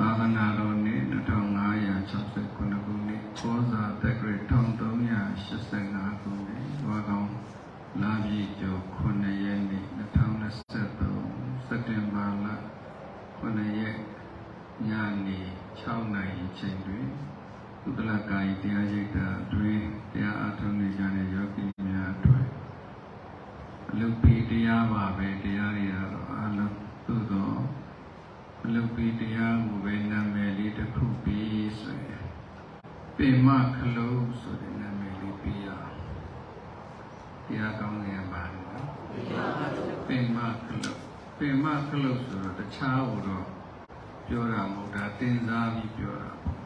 သာသနာတော်နှစ်2569ခုနှစ်ကောဇာတက္ကရာ1385ခုနှစ်ဝါကောင်လာပြီကျော်9ရက်နေ့2023စက်တင်ဘာလ9ရက်ညနေ6နာရီချိန်တွင်သုတလကာယတရားရိပ်တာတွင်တရားအားထုတ်နေကြတဲ့ယောဂီများအတွက်အလုပိတရားပါပဲတရားတွေကတော့အလုံးသို့သော အလုပိတရားကိုပဲနာမည်လေးတစ်ခုပြီးဆိုရင်ပင်မခလုံးဆိုတဲ့နာမည်လေးပြီးရအောင်တရားကောင်းနေရပါနော်ပင်မခလုံးပင်မခလုံးဆိုတော့တခြားဟိုတော့ပြောတာမဟုတ်တာတင်စားပြီးပြောတာပေါ့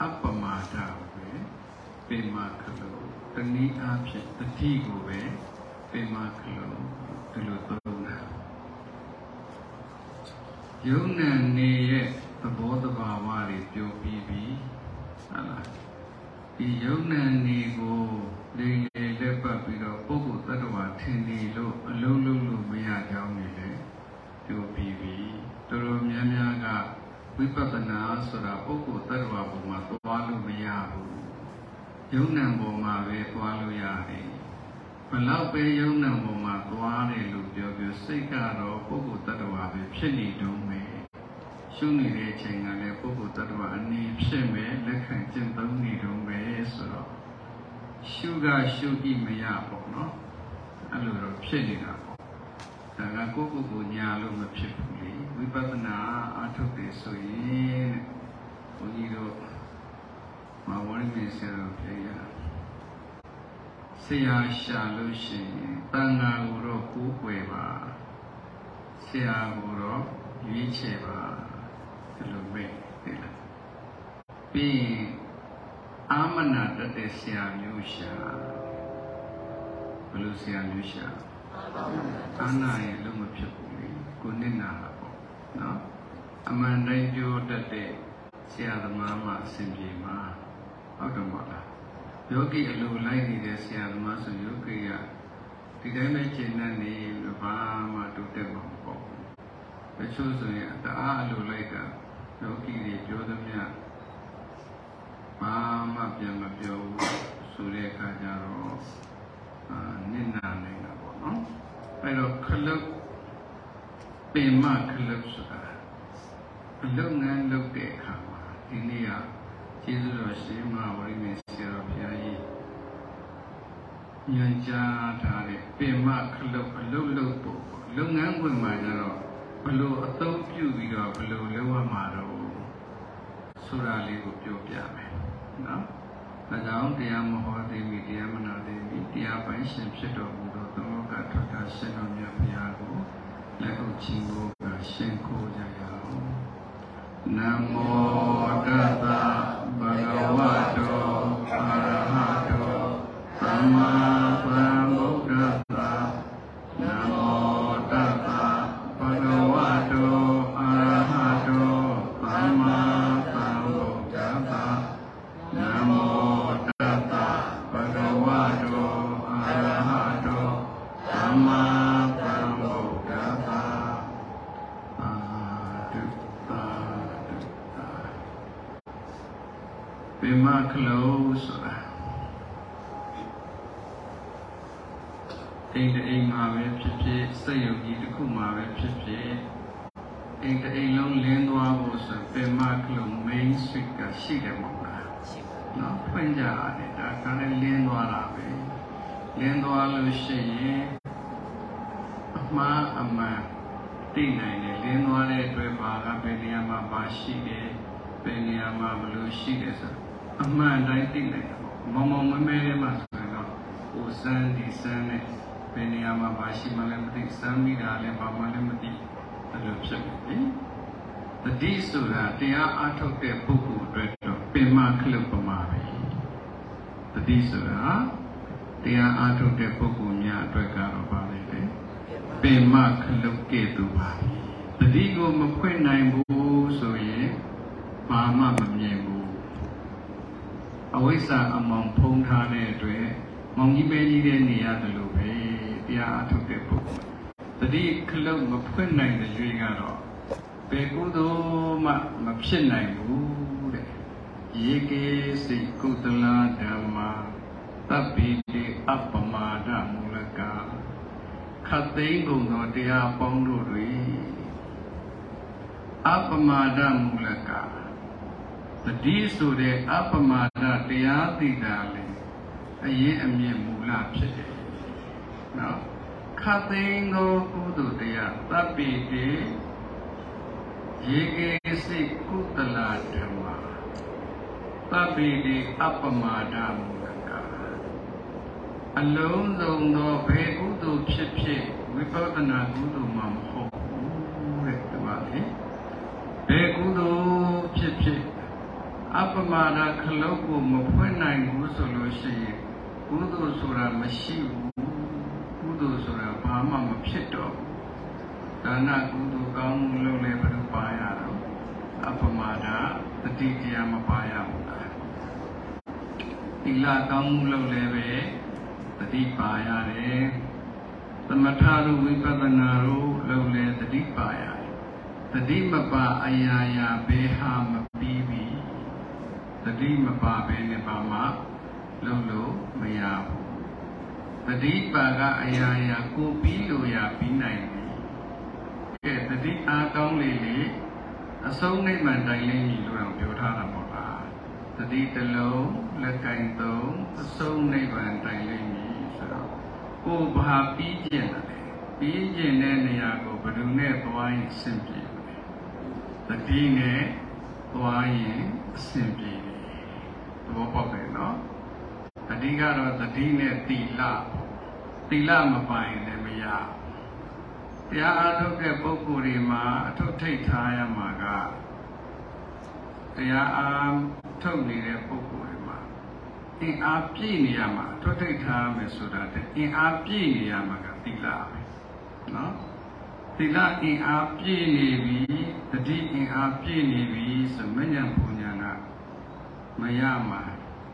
အပ္ပမာဒပဲပင်မခလုံးတနည်းအားဖြင့်တတိကိုပဲပင်မခလုံးဒီလိုသုံးတာ ယုံနံနေရဲ့သဘောတဘာဝတွေပြောပြီးပြီဟုတ်လားဒီယုံနံနေကိုလေလေလက်ပတ်ပြီးတော့ပုဂ္ဂိုလ်တ attva ထင်နေလို့အလုံးလုံးလို့မရကြောင်းနေလေပြောပြီးပြီတော်တော်များများကဝိပဿနာဆိုတာပုဂ္ဂိုလ်တ attva ပုံမှာသွားလို့မရဘူးယုံနံပုံမှာပဲသွားလို့ရတယ် ဘလောက်ပဲယုံနံပုံမှာသွားတယ်လို့ပြောပြောစိတ်ကတော့ပုဂ္ဂိုလ်တ attva ပဲဖြစ်နေတုံးပဲရှုနေတဲ့အချိန်ကလည်းပုဂ္ဂိုလ်တ attva အနေဖြစ်မဲ့လက်ခံကျင့်သုံးနေတုံးပဲဆိုတော့ရှုကရှုကြည့်မရပေါ့နော်အဲ့လိုတော့ဖြစ်နေတာပေါ့ဒါကကိုယ့်ကိုယ်ကိုညာလို့မဖြစ်ဘူးလေဝိပဿနာအထုတ်တယ်ဆိုရင်ဘုန်းကြီးတို့မဝရမင်းဆရာတို့ပြေရ ဆရာရှာလို့ရှိရင်တန်ဃာကိုတော့ကိုးကွယ်ပါဆရာကိုတော့ရွေးချယ်ပါဒီလိုပဲသိလားပြီးရင်အာမနာတတ်တဲ့ဆရာမျိုးရှာဘယ်လိုဆရာမျိုးရှာအာနာရဲ့လုံးမဖြစ်ဘူးလေကိုနစ်နာတာပေါ့နော်အမှန်တိုင်းပြောတတ်တဲ့ဆရာသမားမှအစဉ်ပြေမှာဟုတ်တယ်မဟုတ်လား ယောဂီအလိုလိုက်နေတဲ့ဆရာသမားဆိုယောဂီကဒီတိုင်းပဲကျင့်နေနေလို့ဘာမှတိုးတက်မှာမဟုတ်ဘူးတချို့ဆိုရင်တအားအလိုလိုက်တာယောဂီတွေပြောသမျှဘာမှပြန်မပြောဘူးဆိုတဲ့အခါကျတော့အာနစ်နာနေတာပေါ့နော်အဲ့တော့ခလုတ်ပင်မခလုတ်ဆိုတာအလုပ်ငန်းလုပ်တဲ့အခါမှာဒီနေ့ကကျေးဇူးတော်ရှင်မဝရိမေဆ ရာတော်ဘုရားကြီးညွှန်ကြားထားတဲ့ပင်မခလုတ်အလုပ်လုပ်ဖို့လုပ်ငန်းခွင်မှာကျတော့ဘလို့အသုံးပြုပြီးတော့ဘလို့လုပ်ရမှာတော့ဆိုတာလေးကိုပြောပြမယ်နော်။ဒါကြောင့်တရားမဟောသေးမီတရားမနာသေးမီတရားပိုင်ရှင်ဖြစ်တော်မူသောသမုဒ္ဒထထရှင်တော်မြတ်ဘုရားကိုလက်ဥချီးကိုရှင်ခိုးကြရ အောင်။နမောတတဗ ခလို့ဆိုတာအိမ်တအိမ်မှာပဲဖြစ်ဖြစ်စက်ရုပ်ကြီးတစ်ခုမှာပဲဖြစ်ဖြစ်အိမ်တအိမ်လုံးလင်းသွားဖို့ဆိုပင်မခလို့ main switch ကရှိတယ်မဟုတ်လားနော်ဖွင့်ကြရတယ်ဒါကလည်းလင်းသွားတာပဲလင်းသွားလို့ရှိရင်အမှားအမှန်သိနိုင်တယ်လင်းသွားတဲ့အတွက်ဘာကဘယ်နေရာမှာပါရှိတယ်ဘယ်နေရာမှာဘလို့ရှိတယ်ဆို အမှန်တိုင်းသိနိုင်တယ်ပေါ့မမောင်မမဲလေးမှာဆိုရင်တော့ဟိုစမ်းဒီစမ်းနဲ့ဘယ်နေရာမှာပါရှိမှလည်းမသိစမ်းမိတာလည်းဘာမှလည်းမသိအဲ့လိုဖြစ်နေပြီတတိဆိုတာတရားအားထုတ်တဲ့ပုဂ္ဂိုလ်အတွက်တော့ပင်မခလုတ်ပမာပဲတတိဆိုတာတရားအားထုတ်တဲ့ပုဂ္ဂိုလ်များအတွက်ကတော့ပါလေလေပင်မခလုတ်ကဲ့သို့ပါတတိကိုမဖွင့်နိုင်ဘူးဆိုရင်ဘာမှမမြင်ဘူး အဝိဇ္ဇာအမောင်ဖုံးထားတဲ့အတွက်မောင်ကြီးပဲကြီးတဲ့နေရတယ်လို့ပဲတရားအားထုတ်တဲ့ပုဂ္ဂိုလ်တတိခလုတ်မဖွင့်နိုင်တဲ့ရွေးကတော့ဘယ်ကုသိုလ်မှမဖြစ်နိုင်ဘူးတဲ့ရေကေစိတ်ကုသလဓမ္မာတပ်ပိတိအပ္ပမာဒမူလကခတ်သိမ်းကုန်သောတရားပေါင်းတို့တွင်အပ္ပမာဒမူလက တတိဆိုတဲ့အပ္ပမာဒတရားသိတာလေအရင်အမြင့်မူလဖြစ်တယ်နော်ခတ်သိမ်းသောကုသိုလ်တရားတပ်ပိတိရေကေစိတ်ကုသလဓမ္မာသဗ္ဗေတိအပ္ပမာဒမူလကအလုံးစုံသောဘယ်ကုသိုလ်ဖြစ်ဖြစ်ဝိပဿနာကုသိုလ်မှမဟုတ်ဘူးတဲ့ဒီမှာလေဘယ်ကုသိုလ်ဖြစ်ဖြစ် အပ္ပမာဒခလုတ်ကိုမဖွင့်နိုင်ဘူးဆိုလို့ရှိရင်ကုသိုလ်ဆိုတာမရှိဘူးကုသိုလ်ဆိုတာဘာမှမဖြစ်တော့ဘူးဒါနကုသိုလ်ကောင်းမှုလုပ်လဲဘယ်လိုပါရတော့အပ္ပမာဒတတိတရားမပါရဘူးလားသီလကောင်းမှုလုပ်လဲပဲတတိပါရတယ်သမထတို့ဝိပဿနာတို့လုပ်လဲတတိပါရတယ်တတိမပါအရာရာဘေဟာမပြီးပြီ တတိမပါဘဲနဲ့ပါမှလုပ်လို့မရဘူးတတိပါကအရာရာကိုပြီးလို့ရပြီးနိုင်တယ်ကဲတတိအားကောင်းလေလေအဆုံးနိဗ္ဗာန်တိုင်လိမ့်မည်လို့တော့ပြောထားတာပေါ့လားတတိတလုံးလက်ကင်သုံးအဆုံးနိဗ္ဗာန်တိုင်လိမ့်မည်ဆိုတော့ကိုဘာပြီးကျင်တယ်ပြီးကျင်တဲ့နေရာကိုဘယ်သူနဲ့သွားရင်အဆင်ပြေမလဲတတိနဲ့သွားရင်အဆင်ပြေတယ်သ ဘောပေါက်တယ်နော်တတိကတော့တတိနဲ့တိလတိလမပိုင်လည်းမရတရားအားထုတ်တဲ့ပုဂ္ဂိုလ်တွေမှာအထုထိတ်ထားရမှာကတရားအားထုတ်နေတဲ့ပုဂ္ဂိုလ်တွေမှာအင်အားပြည့်နေရမှာအထုထိတ်ထားရမယ်ဆိုတာတဲ့အင်အားပြည့်နေရမှာကတိလပဲနော်သီလအင်အားပြည့်နေပြီတတိအင်အားပြည့်နေပြီဆိုမညံပူညာက မရမှာ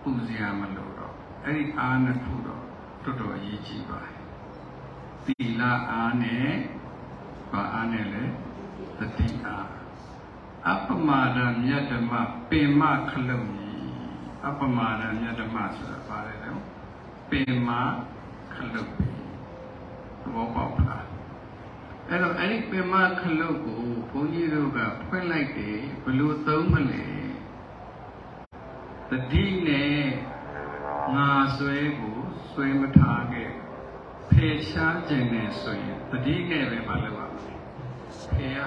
ပူဇော်မလို့တော့အဲ့ဒီအားနှစ်ခုတော့တော်တော်အရေးကြီးပါတယ်သီလအားနဲ့ဘာအားနဲ့လဲတတိအားအပ္ပမာဒမြတ်ဓမ္မပင်မခလုတ်ကြီးအပ္ပမာဒမြတ်ဓမ္မဆိုတာပါတယ်လေပင်မခလုတ်ပြီသဘောပေါက်လားအဲ့တော့အဲ့ဒီပင်မခလုတ်ကိုဘုန်းကြီးတို့ကဖွင့်လိုက်တယ်ဘယ်လိုသုံးမလဲ တတိနဲ့ငါဆွဲကိုဆွဲမထားခဲ့ဖယ်ရှားခြင်းနဲ့ဆိုရင်တတိနဲ့ပဲမလုပ်ရဘူးဖယ်ရ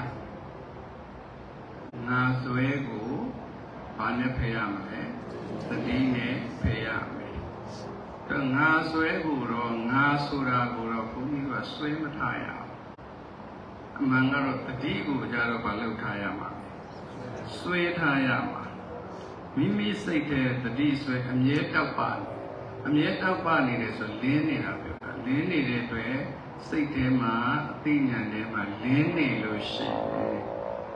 ငါဆွဲကိုဘာနဲ့ဖယ်ရမလဲတတိနဲ့ဖယ်ရမယ်တော့ငါဆွဲကိုတော့ငါဆိုတာကိုတော့ဘုန်းကြီးကဆွဲမထားရဘူးအမှန်ကတော့တတိကိုကြတော့မလုပ်ထားရမှာဆွဲထားရမှာ မိမိစိတ်ထဲတတိဆွဲအမြဲတောက်ပါအမြဲတောက်ပါနေတယ်ဆိုလင်းနေတာပြောတာလင်းနေတဲ့အတွက်စိတ်ထဲမှာအသိဉာဏ်ထဲမှာလင်းနေလို့ရှိရင်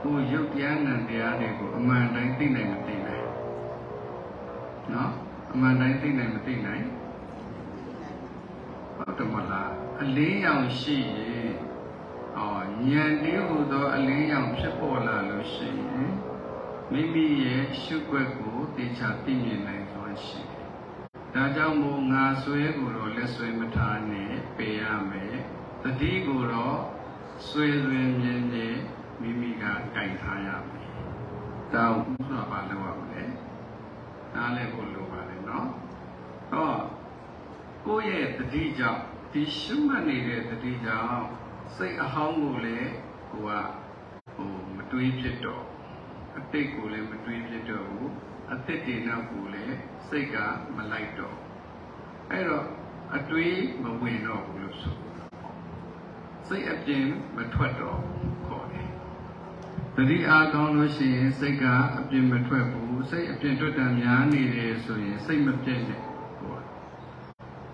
ကိုရုပ်တရားနံတရားတွေကိုအမှန်တိုင်းသိနိုင်မသိနိုင်နော်အမှန်တိုင်းသိနိုင်မသိနိုင်ဟုတ်တယ်မလားအလင်းရောင်ရှိရင်အော်ဉာဏ်တည်းဟူသောအလင်းရောင်ဖြစ်ပေါ်လာလို့ရှိရင် မိမိရဲ့ရှုွက်ကိုတေချာသိမြင်နိုင်စွမ်းရှိတယ်။ဒါကြောင့်မို့ငါဆွဲကိုတော့လက်ဆွဲမထားနဲ့ပေရမယ်။တတိကိုတော့ဆွဲဆွဲမြင်မြင်မိမိကကြိုင်ထားရမယ်။တောင်းဥစွာပါလောက်ရမယ်။နားလည်းကိုလိုပါလေနော်။ဟောကိုယ့်ရဲ့တတိကြောင့်ဒီရှုမှတ်နေတဲ့တတိကြောင့်စိတ်အဟောင်းကိုလည်းဟိုကဟိုမတွေးဖြစ်တော့ အတိတ်ကိုလည်းမတွေးဖြစ်တော့ဘူးအသစ်တွေနောက်ကိုလည်းစိတ်ကမလိုက်တော့အဲ့တော့အတွေးမဝင်တော့ဘူးလို့ဆိုစိတ်အပြင်မထွက်တော့ခေါ်တယ်တတိအားကောင်းလို့ရှိရင်စိတ်ကအပြင်မထွက်ဘူးစိတ်အပြင်ထွက်တာများနေတယ်ဆိုရင်စိတ်မပြည့်နဲ့ဟို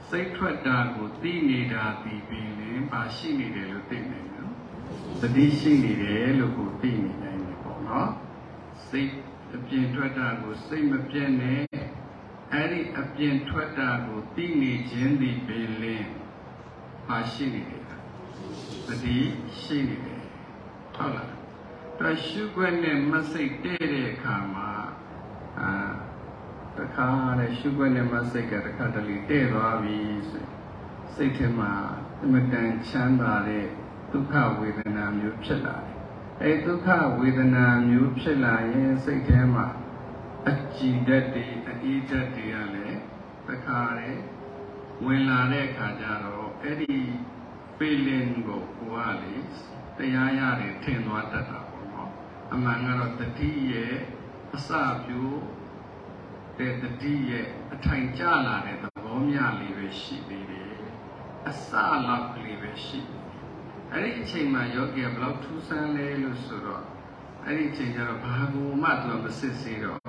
စိတ်ထွက်တာကိုသိနေတာသိပြီးရင်ပါရှိနေတယ်လို့သိနေတယ်နော်တတိရှိနေတယ်လို့ကိုသိနေနိုင်တယ်ပေါ့နော် စိတ်အပြင်ထွက်တာကိုစိတ်မပြည့်နဲ့အဲ့ဒီအပြင်ထွက်တာကိုသိနေခြင်းဒီပင်လင်းပါရှိနေတယ်တတိရှိနေတယ်ဟုတ်လားတော့ရှုခွက်နဲ့မစိတ်တဲ့တဲ့အခါမှာအာတခါတဲ့ရှုခွက်နဲ့မစိတ်ကတခါတလေတဲ့သွားပြီဆိုစိတ်ထဲမှာအမတန်ချမ်းသာတဲ့ဒုက္ခဝေဒနာမျိုးဖြစ်လာတယ် အဲဒုက္ခဝေဒနာမျိုးဖြစ်လာရင်စိတ်ထဲမှာအကြည်ဓာတ်တွေအအေးဓာတ်တွေကလည်းတခါတဲ့ဝင်လာတဲ့အခါကျတော့အဲ့ဒီ feeling ကိုကိုကလေတရားရတယ်ထင်သွားတတ်တာပေါ့နော်အမှန်ကတော့တတိရဲ့အစပြိုးတဲ့တတိရဲ့အထိုင်ကျလာတဲ့သဘောမျှလေးပဲရှိသေးတယ်အစလောက်ကလေးပဲရှိတယ် အဲ့ဒီအချိန်မှာယောဂီကဘယ်လောက်ထူးဆန်းလဲလို့ဆိုတော့အဲ့ဒီအချိန်ကျတော့ဘာကူမှသူကမစစ်သေးတော့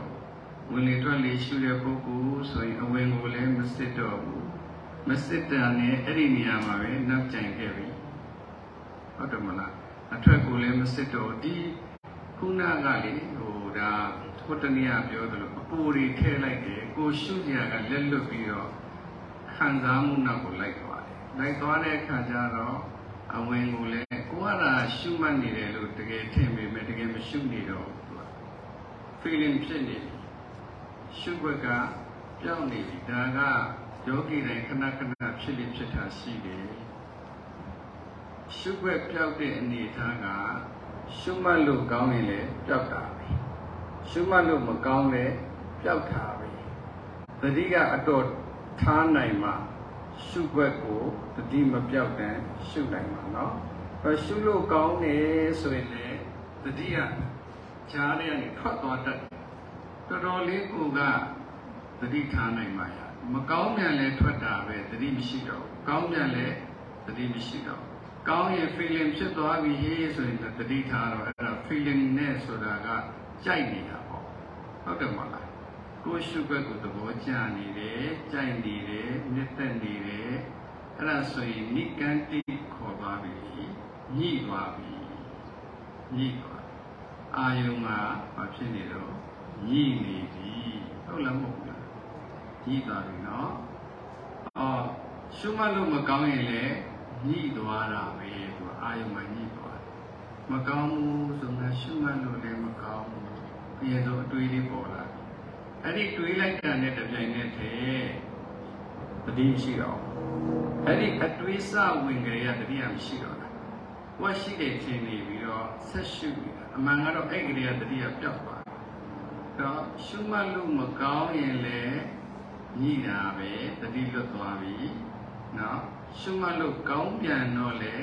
ဝင်လေထွက်လေရှုတဲ့ပုဂ္ဂိုလ်ဆိုရင်အဝင်ကိုလည်းမစစ်တော့ဘူးမစစ်တာနဲ့အဲ့ဒီနေရာမှာပဲနောက်ကျန်ခဲ့ပြီဟုတ်တယ်မလားအထွက်ကိုလည်းမစစ်တော့ဒီခုနကလေဟိုဒါဟိုတနည်းပြောသလိုအပူတွေထည့်လိုက်တယ်ကိုရှုကြကလက်လွတ်ပြီးတော့ခံစားမှုနောက်ကိုလိုက်သွားတယ်လိုက်သွားတဲ့အခါကျတော့ အဝင်ကိုလည်းကိုကလာရှုမှတ်နေတယ်လို့တကယ်ထင်ပေမဲ့တကယ်မရှုနေတော့ဘူး feeling ဖြစ်နေတယ်ရှုွက်ကပြောင်းနေပြီဒါကယောဂီတိုင်းခဏခဏဖြစ်လိဖြစ်တာရှိတယ်ရှုွက်ပြောက်တဲ့အနေအထားကရှုမှတ်လို့ကောင်းရင်လည်းပြောက်တာပဲရှုမှတ်လို့မကောင်းလည်းပြောက်တာပဲတတိကအတော်ထားနိုင်မှ ရှုွက်ကိုတတိမပြောက်တဲ့ရှုနိုင်မှာเนาะအဲရှုလို့ကောင်းတယ်ဆိုရင်လည်းတတိကကြားထဲကနေထွက်သွားတတ်တော်တော်လေးကိုကတတိထားနိုင်မှာရမကောင်းပြန်လဲထွက်တာပဲတတိမရှိတော့ကောင်းပြန်လဲတတိမရှိတော့ကောင်းရင် feeling ဖြစ်သွားပြီဟေးဆိုရင်တတိထားတော့အဲ့ဒါ feeling နဲ့ဆိုတာကကြိုက်နေတာပေါ့ဟုတ်တယ်မလား း ကိုရှုွက်ကိုသဘောကျနေတယ်ကြိုက်နေတယ်မြတ်သက်နေတယ်အဲ့ဒါဆိုရင်နိကန္တိခေါ်သွားပြီညှိသွားပြီညှိသွားအာယုံမှာဘာဖြစ်နေတော့ညှိနေပြီဟုတ်လားမဟုတ်လားညှိသွားပြီနော်အော်ရှုမှတ်လို့မကောင်းရင်လည်းညှိသွားတာပဲသူအာယုံမှာညှိသွားတယ်မကောင်းဘူးဆိုတော့ရှုမှတ်လို့လည်းမကောင်းဘူးပြန်တော့အတွေးလေးပေါ်လာ အဲ့ဒီတွေးလိုက်တာနဲ့တပြိုင်နက်တည်းတတိရှိတော့အဲ့ဒီအတွေးစဝင်ကြရတတိယမရှိတော့တာဝတ်ရှိတဲ့ခြင်းနေပြီးတော့ဆက်ရှုနေတာအမှန်ကတော့အဲ့ကလေးကတတိယပျောက်သွားတော့ရှုမှတ်လို့မကောင်းရင်လည်းညှိတာပဲတတိလွတ်သွားပြီနော်ရှုမှတ်လို့ကောင်းပြန်တော့လေ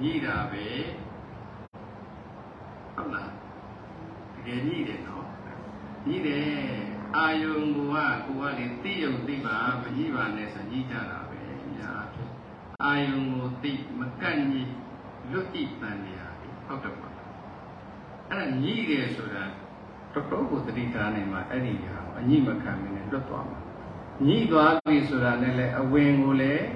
ညှိတာပဲဟုတ်လားတကယ်ညှိတယ်နော် ညှိတယ်အာယုံကကိုကလေသိယုံသိပါမညှိပါနဲ့ဆိုညှိကြတာပဲညာအာယုံကိုသိမကန့်ညှိလွတ်တိတန်နေရဟုတ်တယ်ပါအဲ့ဒါညှိတယ်ဆိုတာတော်တော်ကိုသတိထားနေမှာအဲ့ဒီဟာအညှိမခံမနဲ့လွတ်သွားမှာညှိသွားပြီဆိုတာနဲ့လည်းအဝင်ကိုလည်း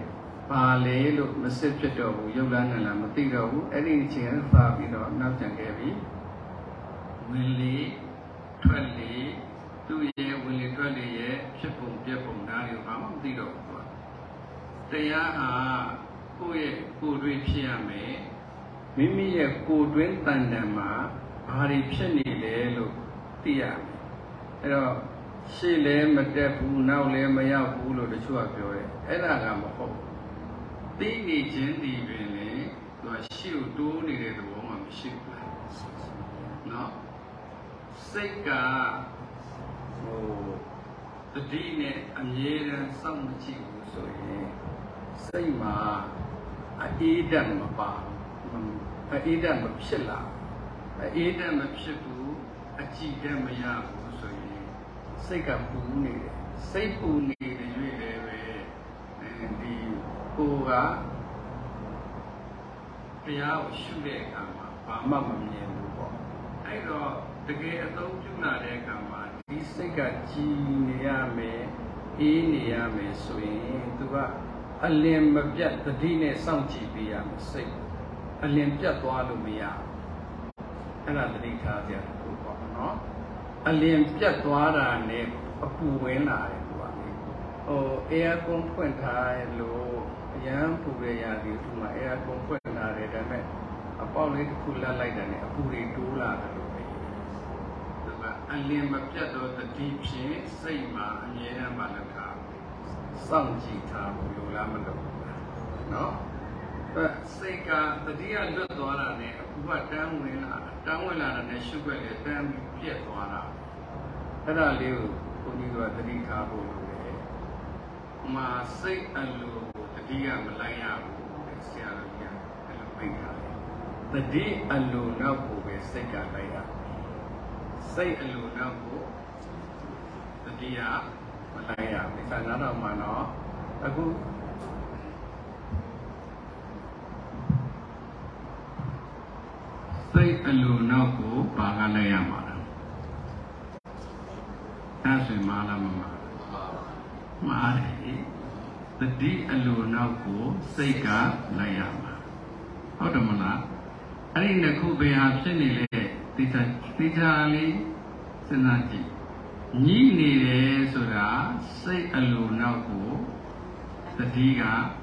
ပါလေလို့မစစ်ဖြစ်တော့ဘူးရုပ်လားနာလားမသိတော့ဘူးအဲ့ဒီအချိန်ကသာပြီးတော့နောက်ကျန်ခဲ့ပြီဝင်လေ ထွက်လေသူ့ရဲ့ဝင်လေထွက်လေရဲ့ဖြစ်ပုံပြက်ပုံဒါတွေကိုဘာမှမသိတော့ဘူးသူကတရားဟာကိုယ့်ရဲ့ကိုယ်တွေ့ဖြစ်ရမယ်မိမိရဲ့ကိုယ်တွင်းတန်တန်မှာဘာတွေဖြစ်နေလဲလို့သိရမယ်အဲ့တော့ရှေ့လည်းမတက်ဘူးနောက်လည်းမရောက်ဘူးလို့တချို့ကပြောတယ်အဲ့ဒါကမဟုတ်ဘူးသိနေခြင်းဒီပင်လေသူကရှေ့ကိုတိုးနေတဲ့သဘောမှမရှိဘူးလားနော် စိတ်ကဟိုတတိနဲ့အမြဲတမ်းစောင့်မကြည့်ဘူးဆိုရင်စိတ်မှာအေးတတ်မပါအေးတတ်မဖြစ်လာအေးတတ်မဖြစ်ဘူးအကြည့်တတ်မရဘူးဆိုရင်စိတ်ကပူနေတယ်စိတ်ပူနေတဲ့ရွေ့လည်းပဲဒီကိုကတရားကိုရှုတဲ့အခါမှာဘာမှမမြင်ဘူးပေါ့အဲ့တော့ တကယ်အသုံးပြုလာတဲ့အခါမှာဒီစိတ်ကကြည်နေရမယ်အေးနေရမယ်ဆိုရင်သူကအလင်မပြတ်တတိနဲ့စောင့်ကြည့်ပေးရမယ်စိတ်အလင်ပြတ်သွားလို့မရအဲ့ဒါတတိထားကြတယ်ကိုပေါ့နော်အလင်ပြတ်သွားတာနဲ့အပူဝင်လာတယ်သူကလေဟိုအေယာကွန်ဖွင့်ထားလို့အရန်ပူရရသည်သူမှအေယာကွန်ဖွင့်လာတယ်ဒါပေမဲ့အပေါက်လေးတစ်ခုလတ်လိုက်တယ်နဲ့အပူတွေတိုးလာတယ်လို့ပဲသူက အလင်းမပြတ်တော့တတိဖြင့်စိတ်မှာအမြဲတမ်းမလောက်တာစောင့်ကြည့်ထားဘူးလို့လားမလို့နော်အဲစိတ်ကတတိယလွတ်သွားတာနဲ့အပူကတန်းဝင်လာတန်းဝင်လာတာနဲ့ရှုပ်ွက်လေတန်းပြီးပြက်သွားတာအဲ့ဒါလေးကိုဘုန်းကြီးကတတိထားဖို့လိုတယ်မာစိတ်အလိုကိုတတိယမလိုက်ရဘူးဆရာတော်ကြီးကအဲ့လိုမိန့်ထားတယ်တတိအလိုနောက်ကိုပဲစိတ်ကလိုက်ရ စိတ်အလိုနောက်ကိုတတိယမလိုက်ရဘူးဆရာတော်မှာတော့အခုစိတ်အလိုနောက်ကိုပါကလိုက်ရမှာလားအဲ့ဆိုရင်မာလားမမာမာတယ်တတိအလိုနောက်ကိုစိတ်ကလိုက်ရမှာဟုတ်တယ်မလားအဲ့ဒီနှစ်ခုဘယ်ဟာဖြစ်နေလဲ တိကျတိကျလေးစဉ်းစားကြည့်ညှိနေတယ်ဆိုတာစိတ်အလိုနောက်ကိုတတိက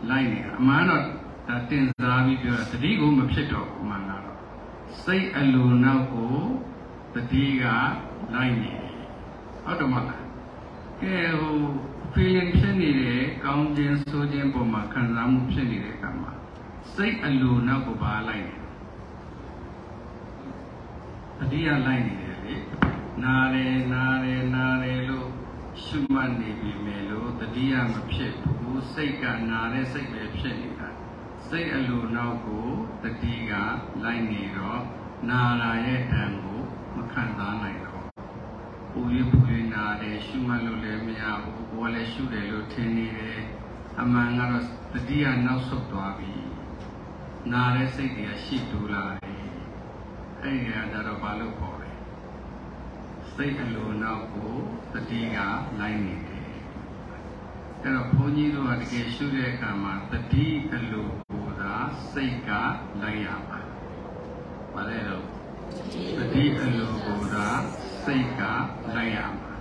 လိုက်နေတာအမှန်တော့ဒါတင်စားပြီးပြောတာတတိကိုမဖြစ်တော့ဘူးမှန်လားစိတ်အလိုနောက်ကိုတတိကလိုက်နေတယ်ဟုတ်တယ်မလားကဲဟို feeling ဖြစ်နေတယ်ကောင်းခြင်းဆိုးခြင်းပုံမှာခံစားမှုဖြစ်နေတဲ့အခါမှာစိတ်အလိုနောက်ကိုပါလိုက်နေ တတိယလိုက်နေတယ်လေနားတယ်နားတယ်နားတယ်လို့ရှုမှတ်နေပြီမယ်လို့တတိယမဖြစ်ဘူးစိတ်ကနာတဲ့စိတ်ပဲဖြစ်နေတာစိတ်အလိုနောက်ကိုတတိကလိုက်နေတော့နာရာရဲ့အံကိုမခံစားနိုင်တော့ပူရပူရနာတယ်ရှုမှတ်လို့လည်းမရဘူးကိုယ်ကလည်းရှုတယ်လို့ထင်နေတယ်အမှန်ကတော့တတိယနောက်ဆုတ်သွားပြီနာတဲ့စိတ်တွေကရှိတူလာတယ် အဲ့ဒီကတော့ဘာလို့ခေါ်လဲစိတ်အလိုနောက်ကိုတတိကလိုက်နေတယ်အဲ့တော့ဘုန်းကြီးတို့ကတကယ်ရှုတဲ့အခါမှာတတိအလိုကိုသာစိတ်ကလိုက်ရပါ။ဘာလဲတော့တတိအလိုကိုသာစိတ်ကလိုက်ရမှာ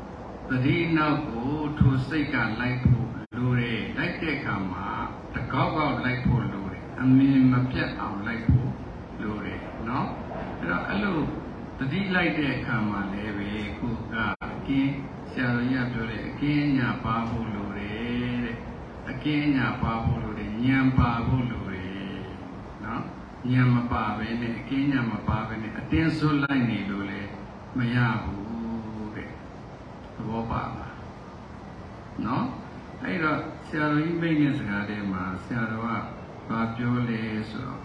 ။တတိနောက်ကိုထိုစိတ်ကလိုက်ဖို့လိုတယ်။လိုက်တဲ့အခါမှာတကောက်ကောက်လိုက်ဖို့လိုတယ်။အမြင်မပြတ်အောင်လိုက်ဖို့လိုတယ်နော်။ အဲ့တော့အဲ့လိုတတိလိုက်တဲ့အခါမှာလည်းပဲကိုကအကင်းဆရာတော်ကြီးကပြောတယ်အကင်းညာပါဖို့လိုတယ်တဲ့အကင်းညာပါဖို့လိုတယ်ဉာဏ်ပါဖို့လိုတယ်နော်ဉာဏ်မပါဘဲနဲ့အကင်းညာမပါဘဲနဲ့အတင်းစွတ်လိုက်နေလို့လည်းမရဘူးတဲ့သဘောပါလားနော်အဲ့တော့ဆရာတော်ကြီးမိတ်တဲ့စကားထဲမှာဆရာတော်ကဘာပြောလဲဆိုတော့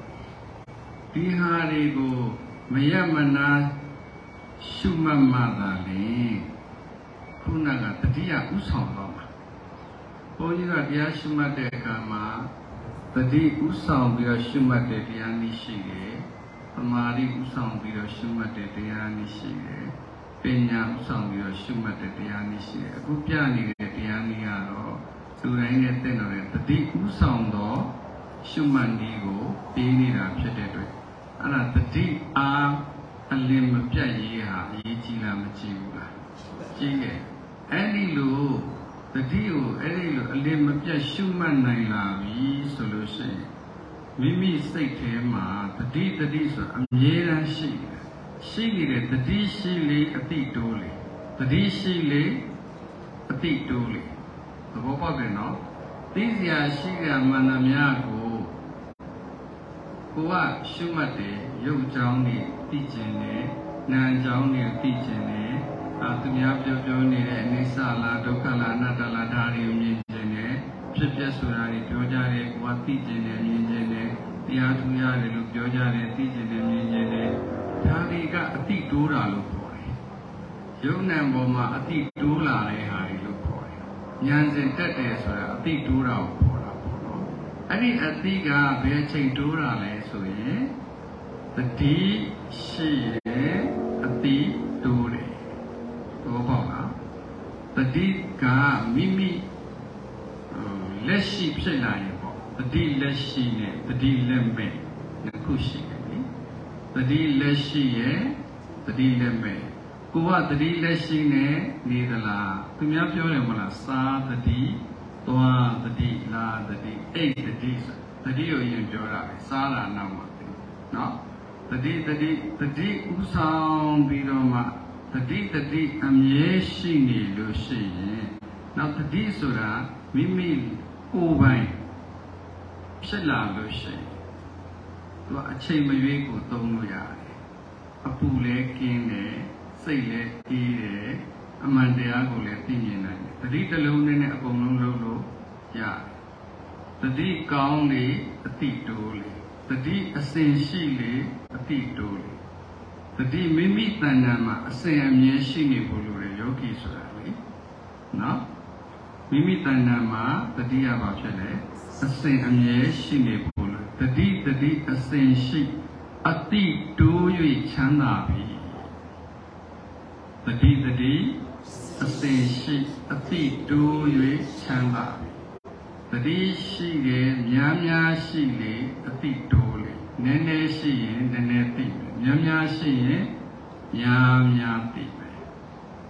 ဒီဟာတွေကို မရမနာရှုမှတ်မှသာလေခုနကတတိယဥဆောင်တော့မှာဘုန်းကြီးကတရားရှုမှတ်တဲ့အခါမှာတတိဥဆောင်ပြီးတော့ရှုမှတ်တဲ့တရားနည်းရှိတယ်သမာဓိဥဆောင်ပြီးတော့ရှုမှတ်တဲ့တရားနည်းရှိတယ်ပညာဥဆောင်ပြီးတော့ရှုမှတ်တဲ့တရားနည်းရှိတယ်အခုပြနေတဲ့တရားနည်းကတော့သူတိုင်းနဲ့တင့်တော်တဲ့တတိဥဆောင်သောရှုမှတ်နည်းကိုပေးနေတာဖြစ်တဲ့အတွက် အဲ့ဒါတတိအားအလင်းမပြတ်ရေးဟာအရေးကြီးလားမကြီးဘူးလားကြီးရဲ့အဲ့ဒီလိုတတိကိုအဲ့ဒီလိုအလင်းမပြတ်ရှုမှတ်နိုင်လာပြီဆိုလို့ရှိရင်မိမိစိတ်ထဲမှာတတိတတိဆိုအမြဲတမ်းရှိတယ်ရှိနေတဲ့တတိရှိလေအတိတိုးလေတတိရှိလေအတိတိုးလေသဘောပေါက်တယ်နော်သိစရာရှိကမှန်သမျှကို ကိုကရှုမှတ်တယ်ရုပ်ကြောင်းနေသိကျင်တယ်နာမ်ကြောင်းနေသိကျင်တယ်အာသူများပြောပြောနေတဲ့အနိစ္စလားဒုက္ခလားအနတ္တလားဒါတွေကိုမြင်ကျင်တယ်ဖြစ်ပျက်ဆိုတာတွေပြောကြတယ်ကိုကသိကျင်တယ်မြင်ကျင်တယ်တရားထူရတယ်လို့ပြောကြတယ်သိကျင်တယ်မြင်ကျင်တယ်ဒါတွေကအတိတိုးတာလို့ခေါ်တယ်ယုံနံပေါ်မှာအတိတိုးလာတဲ့ဟာတွေလို့ခေါ်တယ်ဉာဏ်စဉ်တက်တယ်ဆိုတာအတိတိုးတာကိုခေါ်တာပေါ့နော်အဲ့ဒီအတိကဘယ်ချိန်တိုးတာလဲ ဆိုရင်တတိရှိရဲ့အတိတိုးတယ်တော့ပေါ့လားတတိကမိမိလက်ရှိဖြစ်လာရင်ပေါ့တတိလက်ရှိနဲ့တတိလက်မဲ့နှစ်ခုရှိတယ်လေတတိလက်ရှိရဲ့တတိလက်မဲ့ကိုကတတိလက်ရှိနဲ့နေသလားသူများပြောတယ်မလားစာတတိသွားတတိလာတတိအိတ်တတိဆို တတိကိုရင်ပြောတာပဲစားတာနောက်မှာနော်တတိတတိတတိဥဆောင်ပြီးတော့မှတတိတတိအမြဲရှိနေလို့ရှိရင်နောက်တတိဆိုတာမိမိကိုယ်ပိုင်ဖြစ်လာလို့ရှိရင်သူကအချိန်မရွေးကိုသုံးလို့ရတယ်အပူလည်းကင်းတယ်စိတ်လည်းအေးတယ်အမှန်တရားကိုလည်းသိမြင်နိုင်တယ်တတိတစ်လုံးနဲ့အကုန်လုံးလုံးလို့ရတယ် တတိကောင်းလေအတိတိုးလေတတိအစဉ်ရှိလေအတိတိုးလေတတိမိမိတဏ္ဍာမှာအစဉ်အမြဲရှိနေဖို့လိုတယ်ယောဂီဆိုတာလေနော်မိမိတဏ္ဍာမှာတတိယဘာဖြစ်လဲအစဉ်အမြဲရှိနေဖို့လိုတတိတတိအစဉ်ရှိအတိတိုး၍ချမ်းသာပြီတတိတတိအစဉ်ရှိအတိတိုး၍ချမ်းသာပြီ တတိရှိတယ်များများရှိလေအတိတိုးလေနည်းနည်းရှိရင်နည်းနည်းသိမယ်များများရှိရင်များများသိမယ်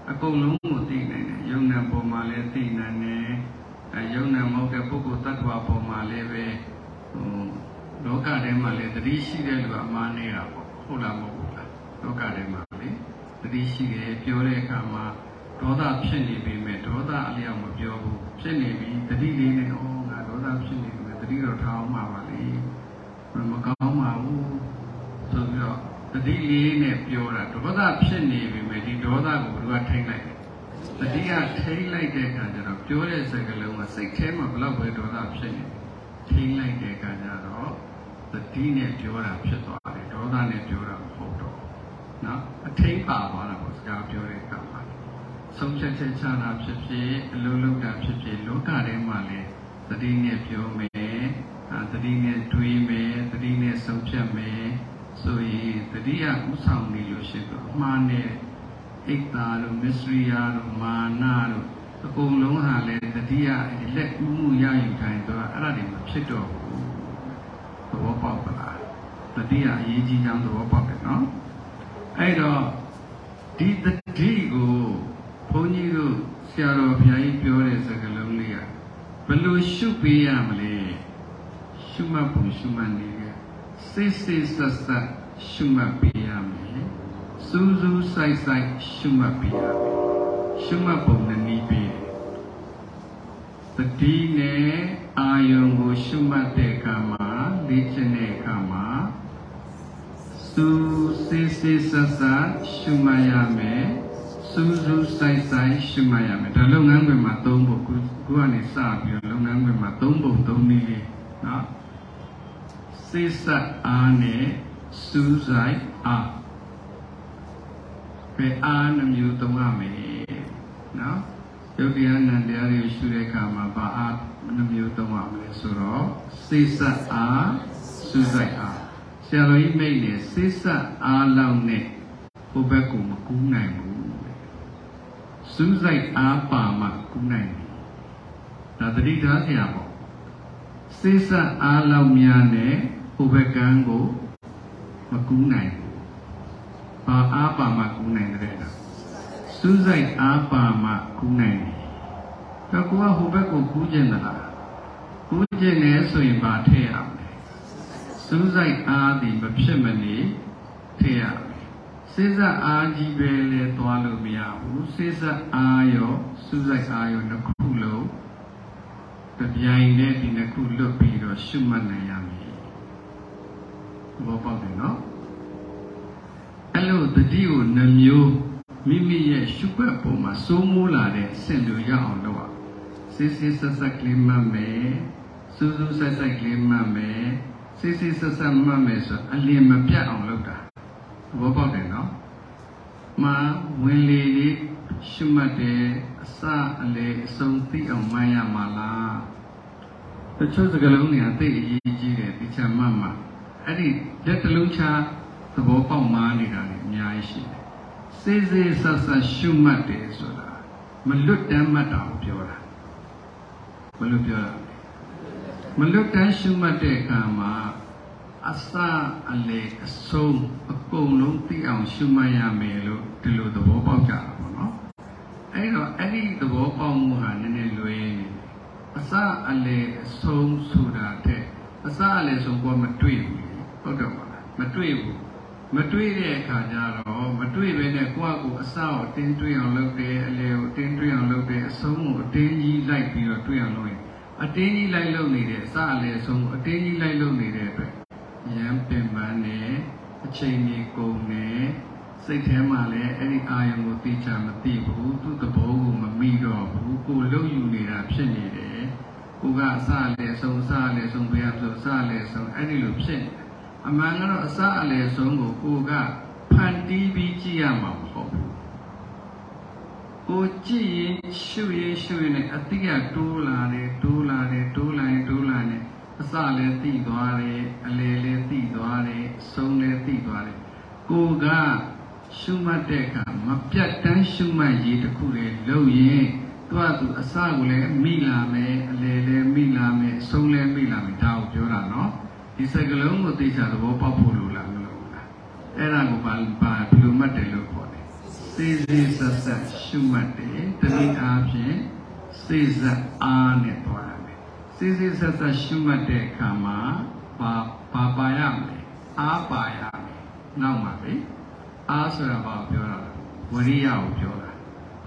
အကုန်လုံးကိုသိနိုင်တယ်ယုံနာပေါ်မှာလည်းသိနိုင်တယ်အဲယုံနာမဟုတ်တဲ့ပုဂ္ဂိုလ်တ attva ပေါ်မှာလည်းပဲဟိုလောကထဲမှာလည်းတတိရှိတဲ့လူကအမှားနေတာပေါ့ဟုတ်လားမဟုတ်ဘူးလားလောကထဲမှာလေတတိရှိတယ်ပြောတဲ့အခါမှာဒေါသဖြစ်နေပြီမဲ့ဒေါသအလျောက်မပြောဘူး ဖြစ်နေပြီတတိလေးနဲ့ဩငါဒေါသဖြစ်နေပြီတတိတော့ထားအောင်ပါပါလေမကောင်းပါဘူးဆိုပြီးတော့တတိလေးနဲ့ပြောတာဒေါသဖြစ်နေပြီမဲ့ဒီဒေါသကိုဘယ်သူကထိန်းလိုက်လဲတတိကထိန်းလိုက်တဲ့အခါကျတော့ပြောတဲ့စကားလုံးကစိတ်ထဲမှာဘလောက်ပဲဒေါသဖြစ်နေထိန်းလိုက်တဲ့အခါကျတော့တတိနဲ့ပြောတာဖြစ်သွားတယ်ဒေါသနဲ့ပြောတာမဟုတ်တော့နော်အထိန်းပါသွားတာပေါ့စကားပြောတဲ့အခါမှာ ဆုံးဖြတ်ချက်ချတာဖြစ်ဖြစ်အလုံးလုံးတာဖြစ်ဖြစ်လောကထဲမှာလည်းတတိနဲ့ပြောမယ်အာတတိနဲ့တွေးမယ်တတိနဲ့ဆုံးဖြတ်မယ်ဆိုရင်တတိယဥဆောင်နေလို့ရှိတော့အမှားနဲ့အိတ်တာတို့မစ္စရိယာတို့မာနတို့အကုန်လုံးဟာလည်းတတိယလက်ဥမှုရယူတိုင်းတော့အဲ့ဒါတွေမဖြစ်တော့ဘူးသဘောပေါက်ပါလားတတိယအရေးကြီးကြောင်းသဘောပေါက်တယ်နော်အဲ့တော့ဒီတတိကို ဘုန်းကြီးတို့ဆရာတော်ဘုရားကြီးပြောတဲ့စကားလုံးလေးကဘယ်လိုရှုပေးရမလဲရှုမှတ်ပုံရှုမှတ်နေရစိတ်စိတ်ဆက်ဆက်ရှုမှတ်ပေးရမယ်စူးစူးဆိုင်ဆိုင်ရှုမှတ်ပေးရမယ်ရှုမှတ်ပုံနဲ့နီးပေးတယ်တတိနဲ့အာယုံကိုရှုမှတ်တဲ့အခါမှာလေ့ကျင့်တဲ့အခါမှာစူးစိတ်စိတ်ဆက်ဆက်ရှုမှတ်ရမယ် စူးစူးဆိုင်ဆိုင်ရှုမှတ်ရမယ်ဒါလုပ်ငန်းခွင်မှာသုံးဖို့ခုခုကနေစပြီးတော့လုပ်ငန်းခွင်မှာသုံးပုံသုံးနည်းလေးနော်စိတ်ဆက်အားနဲ့စူးဆိုင်အားဘယ်အားနှမျိုးသုံးရမယ်နော်ယုတ်တရားနံတရားတွေရှုတဲ့အခါမှာဘာအားနှမျိုးသုံးရမလဲဆိုတော့စိတ်ဆက်အားစူးဆိုင်အားဆရာတော်ကြီးမိတ်နေစိတ်ဆက်အားလောက်နဲ့ဟိုဘက်ကိုမကူးနိုင်ဘူး စူးစိုက်အားပါမှကူးနိုင်တယ်ဒါသတိထားစရာပေါ့စိစက်အားလောက်များနဲ့ဟိုဘက်ကန်းကိုမကူးနိုင်ဘူးဘာအားပါမှကူးနိုင်တဲ့လားစူးစိုက်အားပါမှကူးနိုင်တယ်တော့ကိုကဟိုဘက်ကိုကူးကျင်သလားကူးကျင်နေဆိုရင်ဘာထည့်ရမလဲစူးစိုက်အားဒီမဖြစ်မနေထည့်ရမယ် စိစက်အားကြီးပဲလဲသွားလို့မရဘူးစိစက်အားရောစူးစိုက်အားရောနှစ်ခုလုံးတပြိုင်တည်းဒီနှစ်ခုလွတ်ပြီးတော့ရှုမှတ်နိုင်ရမယ်ဘောပေါက်တယ်နော်အဲ့လိုတတိကိုနှမျိုးမိမိရဲ့ရှုွက်ပုံမှာစိုးမိုးလာတဲ့အဆင့်လိုရအောင်လုပ်ရစစ်စစ်ဆက်ဆက်ကလေးမှတ်မယ်စူးစူးဆက်ဆက်ကလေးမှတ်မယ်စစ်စစ်ဆက်ဆက်မှတ်မယ်ဆိုအလင်းမပြတ်အောင်လုပ်တာ ဘောပေါက်တယ်နော်မာဝင်လေလေးရှုမှတ်တယ်အစအလေအဆုံးသိအောင်မှန်းရမှာလားတချို့စကားလုံးတွေကသိအရေးကြီးတယ်ဒီချမ်းမှတ်မှာအဲ့ဒီလက်တလုံးချသဘောပေါက်မှနေတာလည်းအများကြီးရှိတယ်စေးစေးဆက်ဆက်ရှုမှတ်တယ်ဆိုတာမလွတ်တမ်းမှတ်တာကိုပြောတာဘယ်လိုပြောတာမလွတ်တမ်းရှုမှတ်တဲ့အခါမှာ အစအလေအဆုံးအကုန်လုံးသိအောင်ရှုမှတ်ရမယ်လို့ဒီလိုသဘောပေါက်ကြတာပေါ့နော်အဲ့တော့အဲ့ဒီသဘောပေါက်မှုဟာနည်းနည်းလွယ်နေအစအလေအဆုံးဆိုတာတဲ့အစအလေဆုံးကမတွေ့ဘူးဟုတ်တယ်ပါလားမတွေ့ဘူးမတွေ့တဲ့အခါကျတော့မတွေ့ဘဲနဲ့ကိုယ့်အကူအစကိုအတင်းတွေ့အောင်လုပ်တယ်အလေကိုအတင်းတွေ့အောင်လုပ်တယ်အဆုံးကိုအတင်းကြီးလိုက်ပြီးတော့တွေ့အောင်လုပ်ရင်အတင်းကြီးလိုက်လုပ်နေတဲ့အစအလေအဆုံးကိုအတင်းကြီးလိုက်လုပ်နေတဲ့အတွက် ရမ်းပင်ပန်းနေအချိန်ကြီးကုန်နေစိတ်ထဲမှာလည်းအဲ့ဒီအာယုံကိုသိချမသိဘူးသူ့သဘောကိုမမိတော့ဘူးကိုလှုပ်ယူနေတာဖြစ်နေတယ်ကိုကအစအလေအဆုံးအစအလေအဆုံးဘယ်ဆိုအစအလေအဆုံးအဲ့ဒီလိုဖြစ်နေတယ်အမှန်ကတော့အစအလေအဆုံးကိုကိုကဖန်တီးပြီးကြည့်ရမှာမဟုတ်ဘူးကိုကြည့်ရင်ရှုရင်ရှုရင်လည်းအတိကတိုးလာတယ်တိုးလာတယ်တိုးလာရင်တိုးလာတယ် အစလည်းသိသွားတယ်အလေလည်းသိသွားတယ်အဆုံးလည်းသိသွားတယ်ကိုကရှုမှတ်တဲ့အခါမပြတ်တမ်းရှုမှတ်ရေးတစ်ခုလေလုပ်ရင်သူကသူအစကိုလည်းမိလာမယ်အလေလည်းမိလာမယ်အဆုံးလည်းမိလာမယ်ဒါကိုပြောတာနော်ဒီစကလုံးကိုသိချသဘောပေါက်ဖို့လိုလားမလိုဘူးလားအဲ့ဒါကိုဘာဘာဘယ်လိုမှတ်တယ်လို့ခေါ်တယ်စေစေဆက်ဆက်ရှုမှတ်တယ်တတိအားဖြင့်စေစက်အားနဲ့သွား ရမယ်စေစေဆက်ဆက်ရှုမှတ်တဲ့အခါမှာဘာဘာပါရမလဲအားပါရမယ်နောက်မှာလေအားဆိုတာဘာကိုပြောတာလဲဝရိယကိုပြောတာ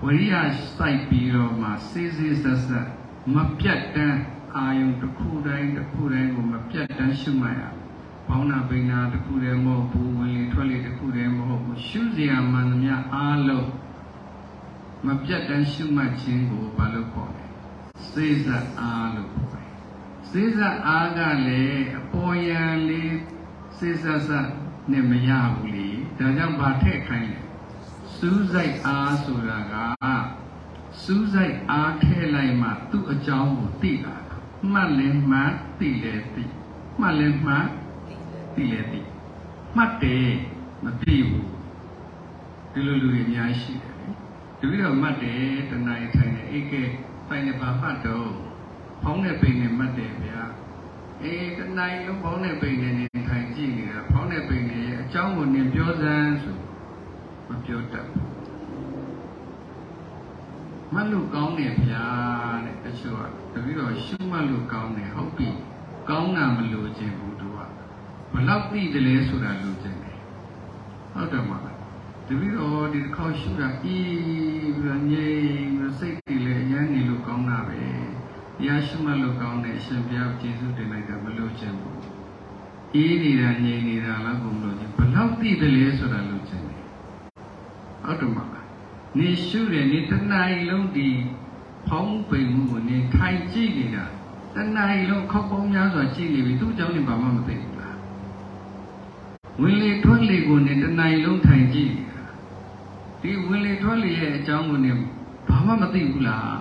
ဝရိယစိုက်ပြီးတော့မှစေစေဆက်ဆက်မပြတ်တမ်းအာယုံတစ်ခုတိုင်းတစ်ခုတိုင်းကိုမပြတ်တမ်းရှုမှတ်ရမယ်ဘောင်းနာပိန်နာတစ်ခုတည်းမဟုတ်ဘူးဝင်လေထွက်လေတစ်ခုတည်းမဟုတ်ဘူးရှုစရာမှန်သမျှအားလုံးမပြတ်တမ်းရှုမှတ်ခြင်းကိုဘာလို့ခေါ်လဲစေစပ်အားလို့ခေါ်တယ် စေစပ်အားကလည်းအပေါ်ယံလေးစေစပ်စပ်နဲ့မရဘူးလေဒါကြောင့်ဗာထည့်ခိုင်းတယ်စူးစိုက်အားဆိုတာကစူးစိုက်အားထည့်လိုက်မှသူ့အကြောင်းကိုသိတာမှတ်လည်းမှတ်သိလည်းသိမှတ်လည်းမှတ်သိလည်းသိမှတ်တယ်မသိဘူးဒီလိုလူတွေအများကြီးရှိတယ်လေတပိတော့မှတ်တယ်တဏှာထိုင်နေအိတ်ကဲပိုင်နေပါမှတ်တော့ ဖောင်းတဲ့ပိန်နဲ့မှတ်တယ်ဗျာအေးတဏှာလုံးဖောင်းတဲ့ပိန်နဲ့နေထိုင်ကြည့်နေတာဖောင်းတဲ့ပိန်ရဲ့အကြောင်းကိုနင်ပြောစမ်းဆိုမပြောတတ်ဘူးမလို့ကောင်းတယ်ဗျာတဲ့တချို့ကတပည့်တော်ရှုမှတ်လို့ကောင်းတယ်ဟုတ်ပြီကောင်းတာမလို့ခြင်းဘူးတို့ကဘလောက်သိတယ်လဲဆိုတာလို့ခြင်းတယ်ဟုတ်တယ်မလားတပည့်တော်ဒီတစ်ခေါက်ရှုတာအေးပြီးတော့ငြိမ်ပြီးစိတ်တွေလည်းအញ្ញနေလို့ကောင်းတာပဲ တရားရှုမှတ်လို့ကောင်းတယ်ရှင်ဘုရားကျေးဇူးတင်လိုက်တာမလို့ခြင်းဘူးအေးနေတာငြိမ်နေတာလားကိုမလို့ခြင်းဘလောက်သိတယ်လဲဆိုတာလို့ခြင်းတယ်ဟုတ်တယ်မလားနေရှုတယ်နေတဏှာကြီးလုံးဒီဖောင်းပိန်မှုကိုနေထိုင်ကြည့်နေတာတဏှာကြီးလုံးခောက်ပေါင်းများစွာကြည့်နေပြီသူ့အကြောင်းနဲ့ဘာမှမသိဘူးလားဝင်လေထွက်လေကိုနေတဏှာကြီးလုံးထိုင်ကြည့်နေတာဒီဝင်လေထွက်လေရဲ့အကြောင်းကိုနေဘာမှမသိဘူးလား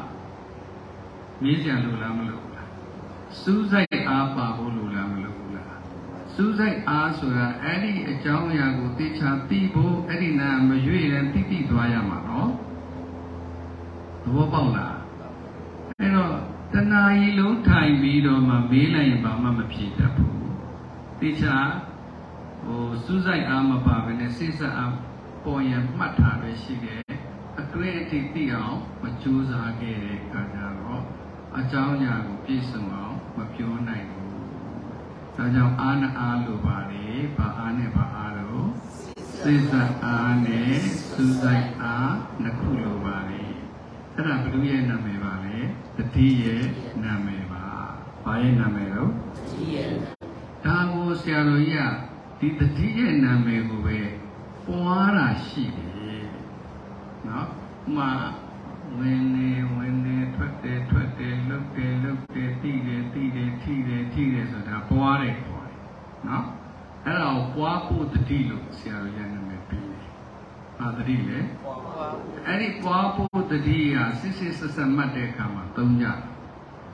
မေးကြလို့လားမလို့လားစူးစိုက်အားပါဖို့လို့လားမလို့ဘူးလားစူးစိုက်အားဆိုတာအဲ့ဒီအကြောင်းအရာကိုသိချာသိဖို့အဲ့ဒီနာမရွေ့ရင်သိသိသွားရမှာနော်သဘောပေါက်လားအဲ့တော့တဏှာကြီးလုံးထိုင်ပြီးတော့မှမေးလိုက်ရင်ဘာမှမဖြေတတ်ဘူးသိချာဟိုစူးစိုက်အားမပါဘဲနဲ့စိတ်ဆက်အားပေါ်ရန်မှတ်ထားပဲရှိတယ်အတွင်းအထိသိအောင်မကြိုးစားခဲ့တဲ့အခါကျတော့ အကြောင်းအရာကိုပြည့်စုံအောင်မပြောနိုင်ဘူးဒါကြောင့်အာနအားလိုပါလေဘာအားနဲ့ဘာအားလို့စိတ်ဆက်အားနဲ့စူးစိုက်အားနှစ်ခုလိုပါလေအဲ့ဒါဘ누구ရဲ့နာမည်ပါလဲတတိရဲ့နာမည်ပါဘာရဲ့နာမည်တော့ဒါကိုဆရာတော်ကြီးကဒီတတိရဲ့နာမည်ကိုပဲပွားတာရှိတယ်နော်ဥမာ ဝင်နေဝင်နေထွက်တယ်ထွက်တယ်လှုပ်တယ်လှုပ်တယ်တိတယ်တိတယ်ထိတယ်ထိတယ်ဆိုတာပွားတယ်ပွားတယ်နော်အဲ့ဒါကိုပွားဖို့တတိလို့ဆရာတော်ရဲ့နာမည်ပေးတယ်ဟာတတိလေအဲ့ဒီပွားဖို့တတိကစစ်စစ်ဆက်ဆက်မှတ်တဲ့အခါမှာသုံးကြ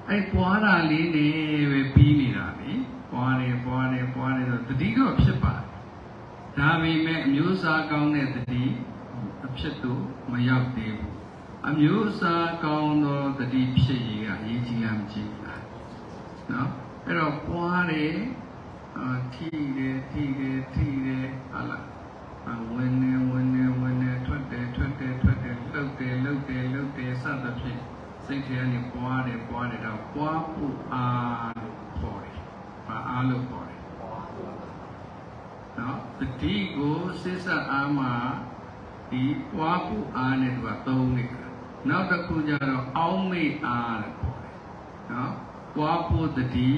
အဲ့ပွားတာလေးနေပဲပြီးနေတာလေပွားတယ်ပွားတယ်ပွားတယ်ဆိုတတိတော့ဖြစ်ပါတယ်ဒါပေမဲ့အမျိုးအစားကောင်းတဲ့တတိအဖြစ်တော့မရောက်သေးဘူး အမျိုးအစားကောင်းသောတတိဖြစ်ရေးကအရေးကြီးလားမကြီးဘူးလားနော်အဲ့တော့ပွားတယ်အာထိတယ်ထိတယ်ထိတယ်ဟာလားအဝင်နေဝင်နေဝင်နေထွက်တယ်ထွက်တယ်ထွက်တယ်လှုပ်တယ်လှုပ်တယ်လှုပ်တယ်စသဖြင့်စိတ်ထဲကနေပွားတယ်ပွားတယ်တော့ပွားဖို့အားလို့ခေါ်တယ်။ဘာအားလို့ခေါ်လဲ။အနော်တတိကိုစိစက်အားမှာဒီပွားဖို့အားနဲ့သူကသုံးနေတာ နောက်တစ်ခုကျတော့အောင်းမေ့အားလို့ခေါ်တယ်နော်ပွားဖို့တတိ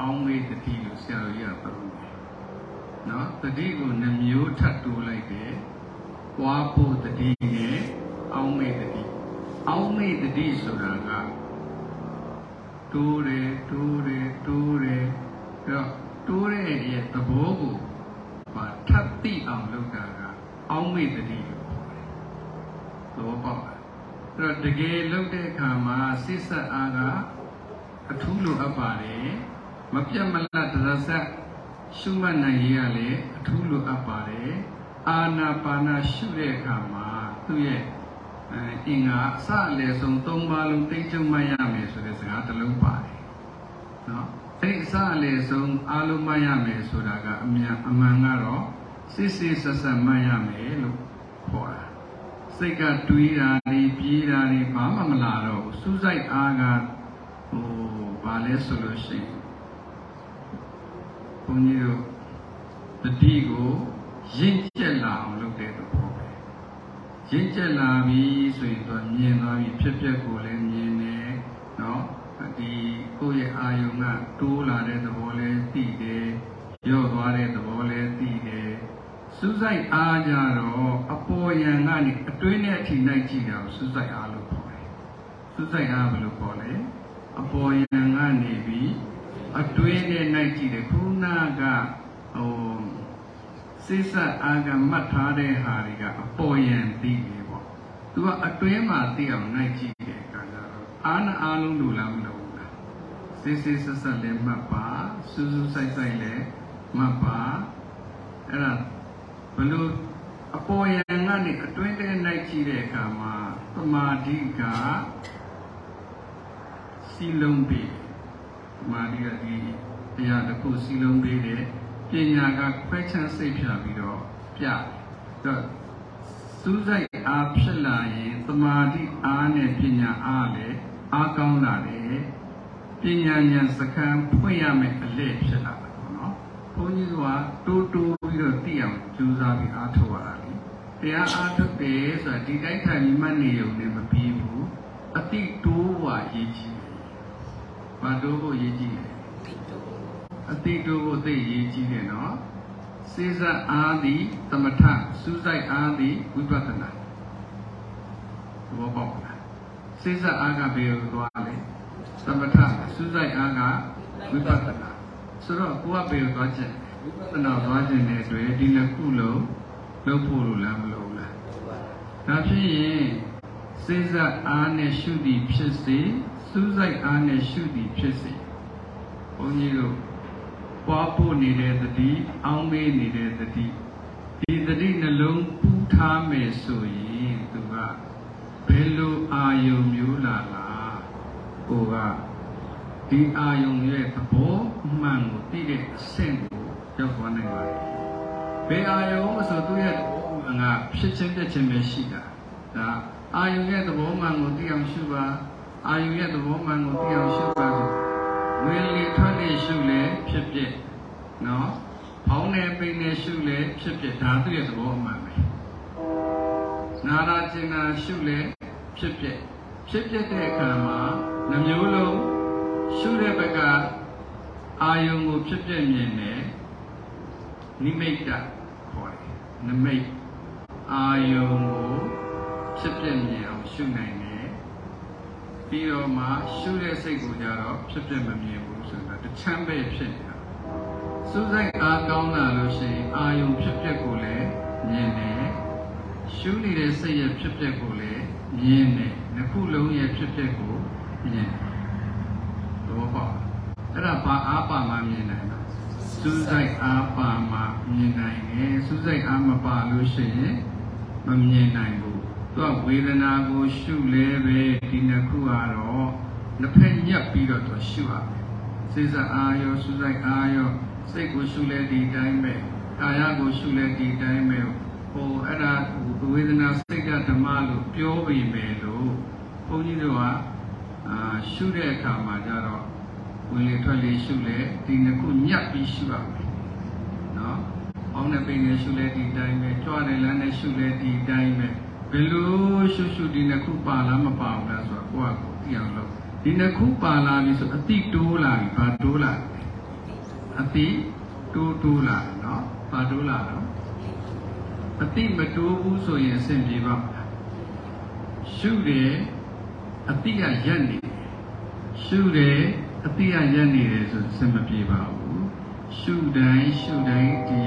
အောင်းမေ့တတိလို့ဆရာတော်ကြီးကသုံးတယ်နော်တတိကိုနှမျိုးထပ်တိုးလိုက်တယ်ပွားဖို့တတိနဲ့အောင်းမေ့တတိအောင်းမေ့တတိဆိုတာကတိုးတယ်တိုးတယ်တိုးတယ်အဲ့တော့တိုးတဲ့ရဲ့သဘောကိုပါထပ်သိအောင်လုပ်တာကအောင်းမေ့တတိလို့ခေါ်တယ်သဘောပေါက်လား အဲ့တော့တကယ်လုပ်တဲ့အခါမှာစိတ်ဆက်အားကအထူးလိုအပ်ပါတယ်မပြတ်မလတ်တရဆက်ရှုမှတ်နိုင်ရလေအထူးလိုအပ်ပါတယ်အာနာပါနာရှုတဲ့အခါမှာသူ့ရဲ့အဲအင်္ဂါအစအလယ်ဆုံး၃ပါးလုံးသိကျုံမှတ်ရမယ်ဆိုတဲ့စကားတစ်လုံးပါတယ်နော်အဲ့အစအလယ်ဆုံးအာလုံးမှတ်ရမယ်ဆိုတာကအမြန်အမှန်ကတော့စစ်စစ်ဆက်ဆက်မှတ်ရမယ်လို့ခေါ်တာ စိတ်ကတွေးတာတွေပြေးတာတွေဘာမှမလာတော့ဘူးစူးစိုက်အားကဟိုဘာလဲဆိုလို့ရှိရင်ဘုန်းကြီးတို့တတိကိုရင့်ကျက်လာအောင်လုပ်တဲ့သဘောပဲရင့်ကျက်လာပြီဆိုရင်တော့မြင်သွားပြီဖြစ်ပျက်ကိုလည်းမြင်တယ်နော်ဒီကိုယ့်ရဲ့အာယုံကတိုးလာတဲ့သဘောလည်းသိတယ်ရော့သွားတဲ့သဘောလည်းသိတယ် စူးစိုက်အားကြတော့အပေါ်ယံကနေအတွင်းနဲ့အထိလိုက်ကြည့်တာကိုစူးစိုက်အားလို့ခေါ်တယ်စူးစိုက်အားဘယ်လိုခေါ်လဲအပေါ်ယံကနေပြီးအတွင်းနဲ့လိုက်ကြည့်တယ်ခုနကဟိုစိတ်ဆက်အာကမှတ်ထားတဲ့ဟာတွေကအပေါ်ယံသိတယ်ပေါ့သူကအတွင်းမှာသိအောင်လိုက်ကြည့်တယ်ကကြတော့အာနာအားလုံးလိုလားမလို့ဘူးလားစိတ်စိတ်ဆက်ဆက်လည်းမှတ်ပါစူးစူးဆိုင်ဆိုင်လည်းမှတ်ပါအဲ့ဒါ ဘလို့အပေါ်ယံကနေအတွင်းထဲလိုက်ကြည့်တဲ့အခါမှာသမာဓိကစီလုံးပြီးသမာဓိကဒီတရားတစ်ခုစီလုံးပြီးတယ်ပညာကခွဲခြမ်းစိတ်ဖြာပြီးတော့ပြတော့စူးစိုက်အားဖြစ်လာရင်သမာဓိအားနဲ့ပညာအားလည်းအားကောင်းလာတယ်ပညာဉာဏ်စကံဖွင့်ရမယ်အလေဖြစ်လာတယ်ပေါ့နော် ဘုန်းကြီးကတိုးတိုးပြီးတော့သိအောင်ကြိုးစားပြီးအားထုတ်ရတာလေတရားအားထုတ်တယ်ဆိုတာဒီတိုင်းထိုင်ပြီးမှတ်နေုံနဲ့မပြီးဘူးအတိတိုးဝါရေးကြည့်တယ်ဘာတိုးဖို့ရေးကြည့်လဲအတိတိုးဖို့သိရေးကြည့်တယ်နော်စေစအားသည်သမထစူးစိုက်အားသည်ဝိပဿနာသဘောပေါက်လားစေစအားကဘယ်လိုသွားလဲသမထစူးစိုက်အားကဝိပဿနာ ဆိုတော့ကိုကဘယ်လိုသွားချက်ဝိပဿနာသွားခြင်းတဲ့အတွက်ဒီနှစ်ခုလုံးလုပ်ဖို့လိုလားမလိုဘူးလားဒါဖြစ်ရင်စေစအားနဲ့ရှုသည်ဖြစ်စေစူးစိုက်အားနဲ့ရှုသည်ဖြစ်စေဘုန်းကြီးတို့ပွားဖို့နေတဲ့တတိအောင်းမေးနေတဲ့တတိဒီတတိနှလုံးပူးထားမယ်ဆိုရင်သူကဘယ်လိုအာယုံမျိုးလာလားကိုက ဒီအာယုံရဲ့သဘောမှန်ကိုသိတဲ့အဆင့်ကိုရောက်သွားနိုင်ပါတယ်ဘယ်အာယုံမဆိုသူ့ရဲ့သဘောမှန်ကဖြစ်ချင်းပြချင်းပဲရှိတာဒါအာယုံရဲ့သဘောမှန်ကိုသိအောင်ရှုပါအာယုံရဲ့သဘောမှန်ကိုသိအောင်ရှုပါဆိုဝင်လေထွက်လေရှုလေဖြစ်ဖြစ်နော်ဖောင်းနေပိန်နေရှုလေဖြစ်ဖြစ်ဒါသူ့ရဲ့သဘောအမှန်ပဲနာရာကျင်နာရှုလေဖြစ်ဖြစ်ဖြစ်ဖြစ်တဲ့အခါမှာနှမျိုးလုံး ရှုတဲ့ဘက်ကအာယုံကိုဖြစ်ဖြစ်မြင်တယ်နိမိတ်ကခေါ်တယ်နမိတ်အာယုံကိုဖြစ်ဖြစ်မြင်အောင်ရှုနိုင်တယ်ပြီးတော့မှရှုတဲ့စိတ်ကိုကြတော့ဖြစ်ဖြစ်မမြင်ဘူးဆိုတော့တချမ်းပဲဖြစ်နေတာစူးစိုက်အားကောင်းလာလို့ရှိရင်အာယုံဖြစ်ဖြစ်ကိုလည်းမြင်တယ်ရှုနေတဲ့စိတ်ရဲ့ဖြစ်ဖြစ်ကိုလည်းမြင်တယ်နှစ်ခုလုံးရဲ့ဖြစ်ဖြစ်ကိုမြင်တယ် တော့ပေါ့အဲ့ဒါဘာအားပါမှမြင်နိုင်တာစူးစိုက်အားပါမှမြင်နိုင်တယ်စူးစိုက်အားမပါလို့ရှိရင်မမြင်နိုင်ဘူးသူကဝေဒနာကိုရှုလဲပဲဒီနှစ်ခုကတော့နှစ်ဖက်ညက်ပြီးတော့သူရှုရမယ်စေစအာယောစူးစိုက်အာယောစိတ်ကိုရှုလဲဒီတိုင်းပဲကာယကိုရှုလဲဒီတိုင်းပဲဟိုအဲ့ဒါဝေဒနာစိတ်ကဓမ္မလို့ပြောပေမဲ့လို့ဘုန်းကြီးတို့က အာရှုတဲ့အခါမှာကျတော့ဝင်လေထွက်လေရှုလေဒီနှစ်ခုညက်ပြီးရှုရမယ်နော်ပေါင်းတဲ့ပိန်နဲ့ရှုလဲဒီတိုင်းပဲကြွတယ်လမ်းနဲ့ရှုလဲဒီတိုင်းပဲဘယ်လိုရှုရှုဒီနှစ်ခုပါလားမပါဘူးလားဆိုတော့ကိုယ့်အကိုသိအောင်လုပ်ဒီနှစ်ခုပါလာပြီဆိုအတိတိုးလာပြီဘာတိုးလာလဲအတိတိုးတိုးလာတယ်နော်ဘာတိုးလာတော့အတိမတိုးဘူးဆိုရင်အဆင်ပြေပါ့မလားရှုတယ် အတိကရက်နေတယ်ရှုတယ်အတိကရက်နေတယ်ဆိုအဆင်မပြေပါဘူးရှုတိုင်းရှုတိုင်းဒီ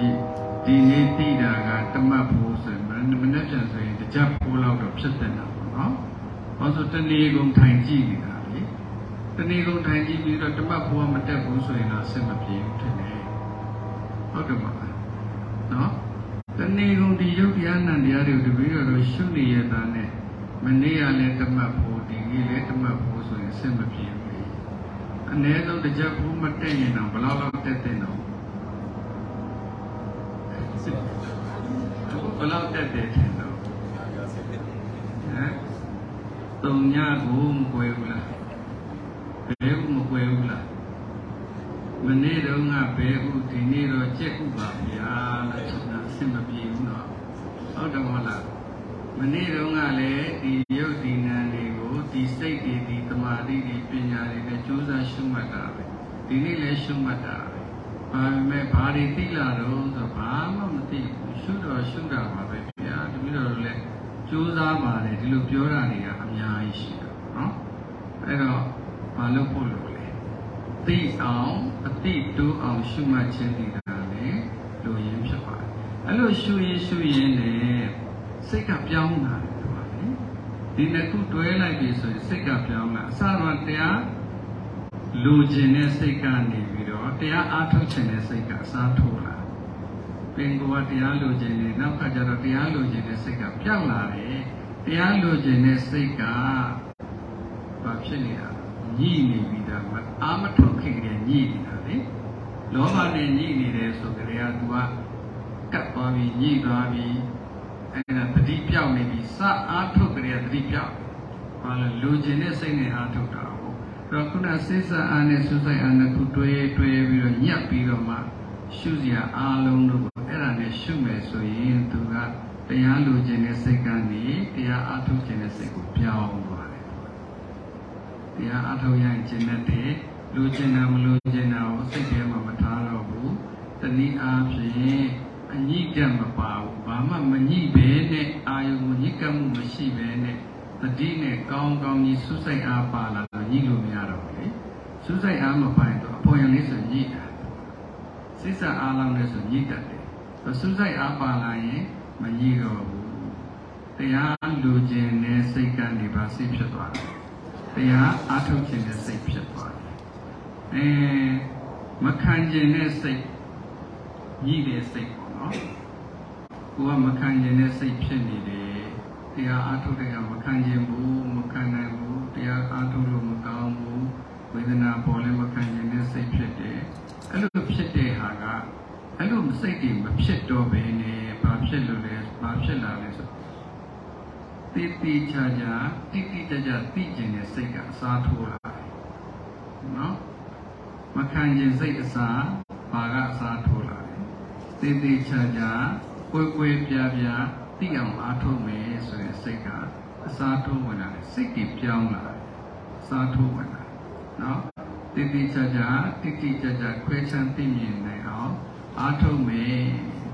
ဒီနေ့တိတာကတမတ်ဖို့ဆိုရင်မနေ့ပြန်ဆိုရင်တကြဖို့လောက်တော့ဖြစ်တဲ့တာပေါ့နော်။ဘာလို့တဏီကုံထိုင်ကြည့်နေတာလေ။တဏီကုံထိုင်ကြည့်ပြီးတော့တမတ်ဖို့မတက်ဘူးဆိုရင်တော့အဆင်မပြေဘူးထင်တယ်။ဟုတ်တယ်မလား။နော်။တဏီကုံဒီယုတ်တရားနံတရားတွေကိုတပည့်တော်တို့ရှုနေရတာနဲ့ မနေ့ကလည်းတမတ်ဖို့ဒီနေ့လည်းတမတ်ဖို့ဆိုရင်အဆင်မပြေဘူးလေ။အနည်းဆုံးတကြဖို့မတက်ရင်တော့ဘယ်လောက်လောက်တက်တဲ့တော့ဘယ်လောက်တက်တယ်ထင်တော့ဟမ်တုံညကိုမကွယ်ဘူးလားဘယ်ဥမကွယ်ဘူးလားမနေ့တုန်းကဘယ်ဥဒီနေ့တော့ကြက်ဥပါဗျာလို့ဆိုတာအဆင်မပြေဘူးတော့ဟုတ်တယ်မဟုတ်လား မနေ့တုန်းကလည်းဒီရုပ်ဒီနာတွေကိုဒီစိတ်တွေဒီသမာဓိတွေပညာတွေနဲ့ကြိုးစားရှုမှတ်တာပဲဒီနေ့လည်းရှုမှတ်တာပဲဘာပေမဲ့ဘာတွေသိလာတော့ဆိုဘာမှမသိဘူးရှုတော့ရှုတာပါပဲဗျာတပည့်တော်တို့လည်းကြိုးစားပါတယ်ဒီလိုပြောတာတွေကအများကြီးရှိတယ်နော်အဲ့တော့ဘာလို့ဖို့လို့လဲသိအောင်အတိတိုးအောင်ရှုမှတ်ခြင်းဒီကလည်းလူရင်းဖြစ်ပါတယ်အဲ့လိုရှုရင်ရှုရင်လည်း စိတ်ကပြောင်းလာတယ်ဒီပါလေဒီနှစ်ခုတွဲလိုက်ပြီဆိုရင်စိတ်ကပြောင်းလာအစတော့တရားလူကျင်တဲ့စိတ်ကနေပြီးတော့တရားအားထုတ်ခြင်းတဲ့စိတ်ကအစားထိုးလာပင်ကိုယ်ကတရားလူကျင်နေနောက်ကကျတော့တရားလူကျင်တဲ့စိတ်ကပြောင်းလာတယ်တရားလူကျင်တဲ့စိတ်ကဘာဖြစ်နေတာညှိနေပြီဒါမှအာမထုတ်ခင်ကညှိနေတာလေလောဘနဲ့ညှိနေတယ်ဆိုကြတဲ့ကသူကကတ်သွားပြီညှိသွားပြီ အဲ့ဒါတတိပြောက်နေပြီစအားထုတ်ကြတဲ့တတိပြောက်ဘာလဲလူကျင်တဲ့စိတ်နဲ့အားထုတ်တာဟုတ်တော့ခုနစိတ်ဆက်အားနဲ့ဆုစိတ်အားနဲ့ခုတွဲတွဲပြီးတော့ညှက်ပြီးတော့မှရှုစရာအားလုံးတို့အဲ့ဒါနဲ့ရှုမယ်ဆိုရင်သူကတရားလူကျင်တဲ့စိတ်ကနေတရားအားထုတ်ခြင်းတဲ့စိတ်ကိုပြောင်းသွားတယ်တရားအားထုတ်ရရင်ကျင်တဲ့လူကျင်တာမလူကျင်တာကိုစိတ်ထဲမှာမထားတော့ဘူးတနည်းအားဖြင့်အညိကမပါဘူး ဘာမှမညိပဲနဲ့အာယုံကိုညိကမှုမရှိပဲနဲ့တတိနဲ့ကောင်းကောင်းကြီးဆုစိတ်အားပါလာတော့ညိလို့မရတော့ဘူးလေဆုစိတ်အားမပိုင်တော့အပေါ်ယံလေးဆိုညိတာစိတ်ဆက်အားလောင်းလေးဆိုညိတတ်တယ်ဆုစိတ်အားပါလာရင်မညိတော့ဘူးတရားလူကျင်တဲ့စိတ်ကနေပါစိတ်ဖြစ်သွားတယ်တရားအားထုတ်ခြင်းတဲ့စိတ်ဖြစ်သွားတယ်အဲမခံခြင်းတဲ့စိတ်ညိတဲ့စိတ်ပေါ့နော် ကိုကမခံခြင်းတဲ့စိတ်ဖြစ်နေတယ်တရားအားထုတ်တဲ့ကမခံခြင်းဘူးမခံနိုင်ဘူးတရားအားထုတ်လို့မကောင်းဘူးဝေဒနာပေါ်လည်းမခံခြင်းတဲ့စိတ်ဖြစ်တယ်အဲ့လိုဖြစ်တဲ့ဟာကအဲ့လိုစိတ်တွေမဖြစ်တော့ဘဲနဲ့ဘာဖြစ်လို့လဲဘာဖြစ်လာလဲဆိုတိတိချာချာတိတိကျကျသိကျင်တဲ့စိတ်ကအစားထိုးလာတယ်နော်မခံခြင်းစိတ်အစားဘာကအစားထိုးလာတယ်တိတိချာချာ ကိုယ်ကိုယ်ပြပြသိအောင်အားထုတ်မယ်ဆိုရင်စိတ်ကအစားထိုးဝင်လာတယ်စိတ်ကြီးပြောင်းလာတယ်အစားထိုးဝင်လာနော်တိတိကျကျတိတိကျကျခွဲခြမ်းသိမြင်နိုင်အောင်အားထုတ်မယ်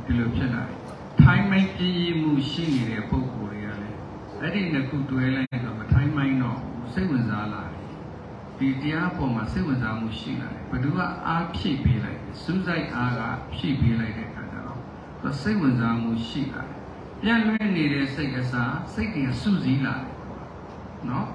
ဒီလိုဖြစ်လာတယ်ထိုင်းမိုင်းပြည့်မှုရှိနေတဲ့ပုံကိုယ်တွေကလည်းအဲ့ဒီနှစ်ခုတွဲလိုက်တော့မထိုင်းမိုင်းတော့စိတ်ဝင်စားလာတယ်ဒီတရားပေါ်မှာစိတ်ဝင်စားမှုရှိလာတယ်ဘယ်သူကအားဖြည့်ပေးလိုက်စူးစိုက်အားကဖြည့်ပေးလိုက်တဲ့အခါကျတော့ စိတ်ဝင်စားမှုရှိလာတယ်ပြန်လွှဲနေတဲ့စိတ်ကစားစိတ်ကစုစည်းလာတယ်နော်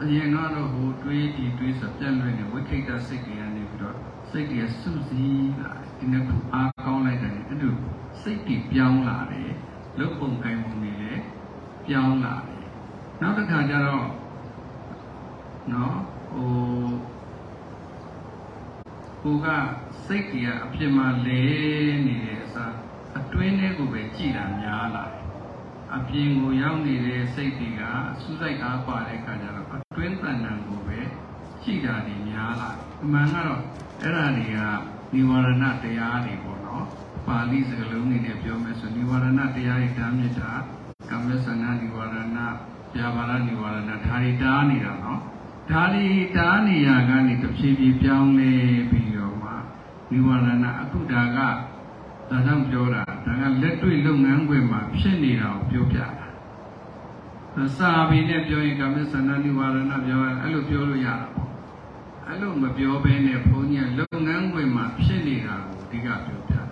အရင်ကတော့ဟိုတွေးဒီတွေးဆိုပြန်လွှဲနေဝိခိတစိတ်တွေကနေပြီးတော့စိတ်တွေစုစည်းလာတယ်ဒီနှစ်ခုအားကောင်းလိုက်တယ်အဲ့လိုစိတ်တွေပြောင်းလာတယ်လုတ်ပုံကိုင်းပုံတွေလည်းပြောင်းလာတယ်နောက်တစ်ခါကျတော့နော်ဟိုကိုကစိတ်ကြီးကအဖြစ်မှလဲနေတဲ့အစား အတွင်းထဲကိုပဲကြည်တာများလာတယ်အပြင်ကိုရောက်နေတဲ့စိတ်တွေကစူးစိုက်အားပါတဲ့အခါကျတော့အတွင်းတဏ္ဍာကိုပဲကြည်တာတွေများလာတယ်အမှန်ကတော့အဲ့ဒါတွေကនិဝရဏတရားတွေပေါ့နော်ပါဠိစကားလုံးတွေနဲ့ပြောမယ်ဆိုနိဝရဏတရားတွေတားမြစ်တာကာမစန္ဒနိဝရဏပြာပါဒနိဝရဏဒါတွေတားနေတာနော်ဒါတွေတားနေရကနေတဖြည်းဖြည်းပြောင်းလဲပြီးတော့မှနိဝရဏအခုဒါက ဒါကြောင့်ပြောတာဒါကလက်တွေ့လုပ်ငန်းခွင်မှာဖြစ်နေတာကိုပြောပြတာစာပေနဲ့ပြောရင်ကာမစန္ဒနိဝရဏပြောရင်အဲ့လိုပြောလို့ရတာပေါ့အဲ့လိုမပြောဘဲနဲ့ဘုန်းကြီးကလုပ်ငန်းခွင်မှာဖြစ်နေတာကိုအဓိကပြောပြတာ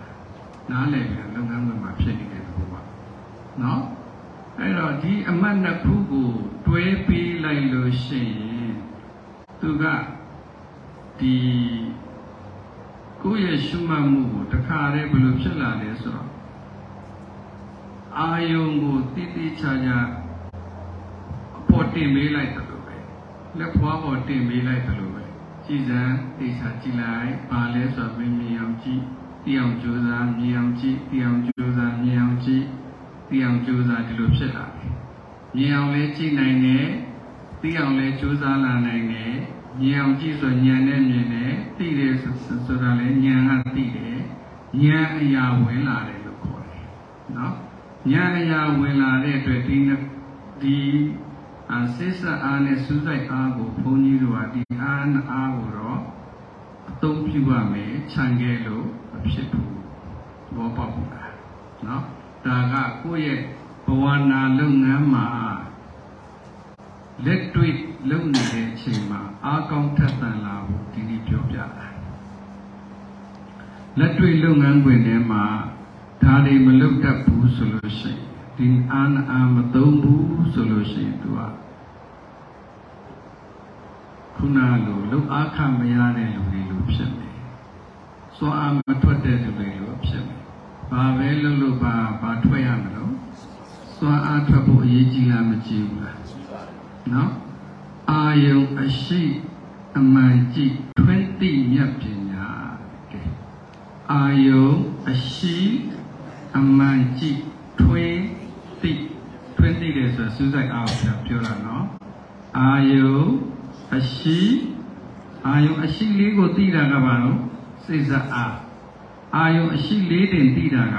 နားလည်ပြီးလုပ်ငန်းခွင်မှာဖြစ်နေတဲ့ဘုရားနော်အဲ့တော့ဒီအမတ်နှစ်ခုကိုတွဲပေးလိုက်လို့ရှိရင်သူကဒီ ကိုယ့်ရဲ့ရှုမှတ်မှုကိုတခါတည်းဘယ်လိုဖြစ်လာလဲဆိုတော့အာယုံကိုတိတိကျကျအပေါ်တင်ပေးလိုက်တယ်လို့ပဲလက်ဖွားပေါ်တင်ပေးလိုက်တယ်လို့ပဲကြည်စံတေချာကြည်လိုက်ပါလဲဆိုတော့မြင်မြင်အောင်ကြည့်တိအောင်ကြိုးစားမြင်အောင်ကြည့်တိအောင်ကြိုးစားမြင်အောင်ကြည့်တိအောင်ကြိုးစားဒီလိုဖြစ်လာတယ်မြင်အောင်လဲကြည့်နိုင်တယ်တိအောင်လဲကြိုးစားလာနိုင်တယ် မြင်အောင်ကြည့်ဆိုဉာဏ်နဲ့မြင်တယ်သိတယ်ဆိုဆိုတာလဲဉာဏ်ကသိတယ်ဉာဏ်အရာဝင်လာတယ်လို့ခေါ်တယ်နော်ဉာဏ်အရာဝင်လာတဲ့အတွက်ဒီဒီအစစ်စအားနဲ့စူးစိုက်အားကိုဘုန်းကြီးတို့ကဒီအားနဲ့အားကိုတော့အသုံးပြုရမယ်ခြံခဲ့လို့မဖြစ်ဘူးဘောပေါက်တာနော်ဒါကကိုယ့်ရဲ့ဘဝနာလုပ်ငန်းမှာ လက်တွေ့လုပ်နေတဲ့အချိန်မှာအားကောင်းထက်သန်လာဖို့ဒီနေ့ပြောပြတာလက်တွေ့လုပ်ငန်းခွင်ထဲမှာဒါတွေမလုပ်တတ်ဘူးဆိုလို့ရှိရင်ဒီအာနအာမသုံးဘူးဆိုလို့ရှိရင်သူကခုနလိုလုတ်အားခမရတဲ့လူတွေလိုဖြစ်မယ်။စွမ်းအားမထွက်တဲ့လူတွေလိုဖြစ်မယ်။ဘာပဲလုပ်လို့ပါဘာထွက်ရမလို့စွမ်းအားထွက်ဖို့အရေးကြီးလားမကြီးဘူးလား။ နော်။အာယုံအရှိအမှန်ကြည့်ထွန်းသိမြတ်ပညာကဲအာယုံအရှိအမှန်ကြည့်ထွန်းသိထွန်းသိတယ်ဆိုစူးစိုက်အားကိုပြောတာနော်။အာယုံအရှိအာယုံအရှိလေးကိုသိတာကဘာလို့စိတ်ဇအားအာယုံအရှိလေးတင်သိတာက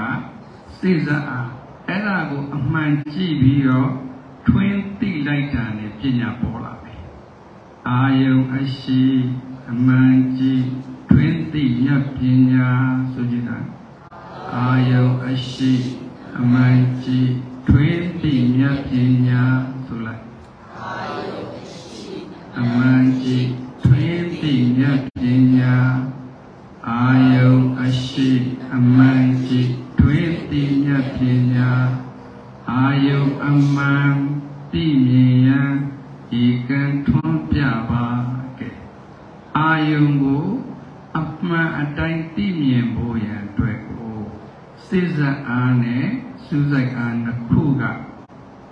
စိတ်ဇအားအဲ့ဒါကိုအမှန်ကြည့်ပြီးတော့ ထွင်းသိလိုက်တာနဲ့ပညာပေါ်လာတယ်အာယုံအရှိအမှန်ကြည့်ထွင်းသိမြတ်ပညာဆိုကြတာအာယုံအရှိအမှန်ကြည့်ထွင်းသိမြတ်ပညာဆိုလိုက်အမှန်ကြည်ထွင်းသိမြတ်ပညာအာယုံအရှိအမှန်ကြည်ထွင်းသိမြတ်ပညာအာယုံအမှန် သိမြင်ရန်ဤကံထွန်းပြပါကဲအာယုံကိုအမှန်အတိုင်းသိမြင်ဖို့ရန်အတွက်ကိုစိစံအားနဲ့စူးစိုက်အားနှစ်ခုက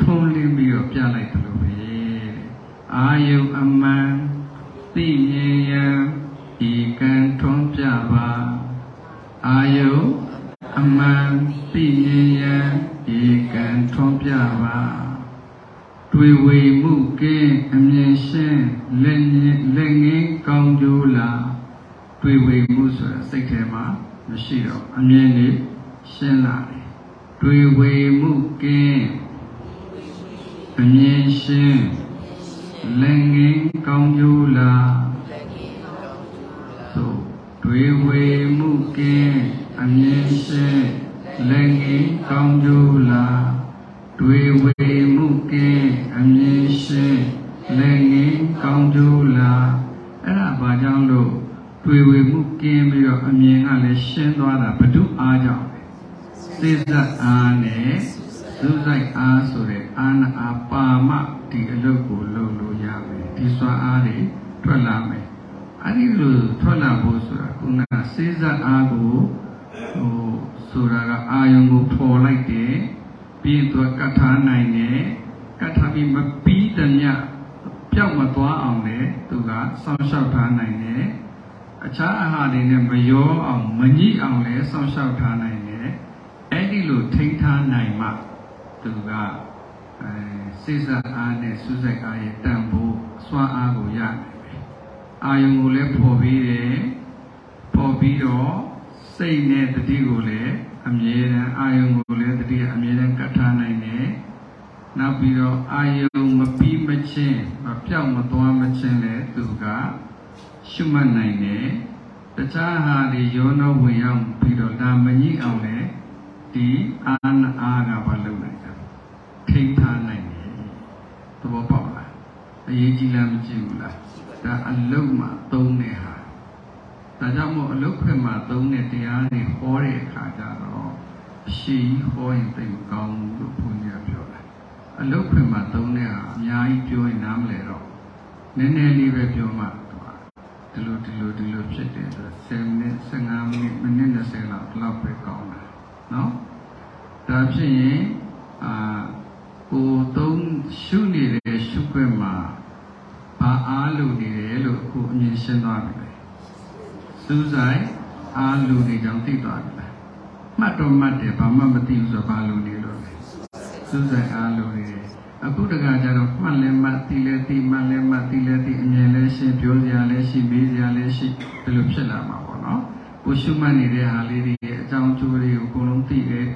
ထုံးလင်းပြီးတော့ပြလိုက်တယ်လို့ပဲအာယုအမှန်သိမြင်ရန် တွေ့ဝေမှုကင်းအမြင်ရှင်းလက်ငင်းလက်ငင်းကောင်းကျိုးလာတွေ့ဝေမှုဆိုတာစိတ်ထဲမှာမရှိတော့အမြင်လေးရှင်းလာတယ်တွေ့ဝေမှုကင်းအမြင်ရှင်းလက်ငင်းကောင်းကျိုးလာသို့တွေဝေမှုကင်းအမြင်ရှင်းလက်ငင်းကောင်းကျိုးလာတွေဝေမှုကင်းအမြင်ရှင်းလက်ငင်းကောင်းကျိုးလာအဲ့ဒါဘာကြောင့်လို့တွေဝေမှုကင်းပြီးတော့အမြင်ကလည်း ရှင်းသွားတာဘု து အားကြောင့်သိစက်အားနဲ့သုဆိုင်အားဆိုတဲ့အာနာအာပါမဒီအလုပ်ကိုလုပ်လို့ရမယ်ဒီစွမ်းအားတွေထွက်လာမယ်အဲ့ဒီလိုထွက်လာဖို့ဆိုတာခုနကစေစပ်အားကိုဟိုဆိုတာကအာယုံကိုပေါ်လိုက်တယ်ပြီးတော့ကတ်ထားနိုင်တယ်ကတ်ထားပြီးမပြီးတဲ့ညပျောက်မသွားအောင်လည်းသူကစောင့်ရှောက်ထားနိုင်တယ် အခြားအာဟာရတွေနဲ့မရောအောင်မညှိအောင်လည်းစောင့်ရှောက်ထားနိုင်တယ်အဲ့ဒီလိုထိန်းထားနိုင်မှသူကအဲစိစအားနဲ့စူးစိုက်အားရဲ့တန်ဖိုးစွမ်းအားကိုရနိုင်တယ်။အာယုံကိုလည်းပေါ်ပြီးတယ်။ပေါ်ပြီးတော့စိတ်နဲ့တတိကိုလည်းအမြဲတမ်းအာယုံကိုလည်းတတိယအမြဲတမ်းကတ်ထားနိုင်တယ်နောက်ပြီးတော့အာယုံမပြီးမချင်းမပြောက်မသွားမချင်းလည်းသူက ရှုမှတ်နိုင်တယ်တခြားဟာဒီယောနောဝင်ရောက်ပြီးတော့ဒါမညိအောင်လည်းဒီအာနအာကဘာလုပ်နိုင်တာထိန်းထားနိုင်တယ်သဘောပေါက်လားအရေးကြီးလားမကြည့်ဘူးလားဒါအလုံးမှာသုံးတဲ့ဟာဒါကြောင့်မို့အလုတ်ခွင့်မှာသုံးတဲ့တရားတွေဟောတဲ့အခါကျတော့အရှိကြီးဟောရင်သိမကောင်းဘူးလို့ဘုန်းကြီးကပြောတာအလုတ်ခွင့်မှာသုံးတဲ့ဟာအများကြီးပြောရင်နားမလည်တော့နည်းနည်းလေးပဲပြောမှ ဒီလိုဒီလိုဒီလိုဖြစ်တယ်ဆို10မိနစ်15မိနစ်မိနစ်20လောက်ဒီလောက်ပဲကောင်းတာနော်ဒါဖြစ်ရင်အာကိုသုံးရှုနေတဲ့ရှုခွင့်မှာဘာအားလို့နေတယ်လို့အခုအမြင်ရှင်းသွားပြီလေစူးစိုက်အားလို့နေကြောင်းသိသွားပြီလားမှတ်တော့မှတ်တယ်ဘာမှမသိဘူးဆိုတော့ဘာလို့နေလို့လဲစူးစိုက်အားလို့နေတယ် အခုတခါကျတော့မှတ်လဲမှတ်သိလဲသိမှတ်လဲမှတ်သိလဲသိအမြင်လဲရှင်းပြောစရာလဲရှိမေးစရာလဲရှိဘယ်လိုဖြစ်လာမှာပေါ့နော်ကိုရှုမှတ်နေတဲ့ဟာလေးတွေရဲ့အကြောင်းအကျိုးတွေကိုအကုန်လုံးသိတယ်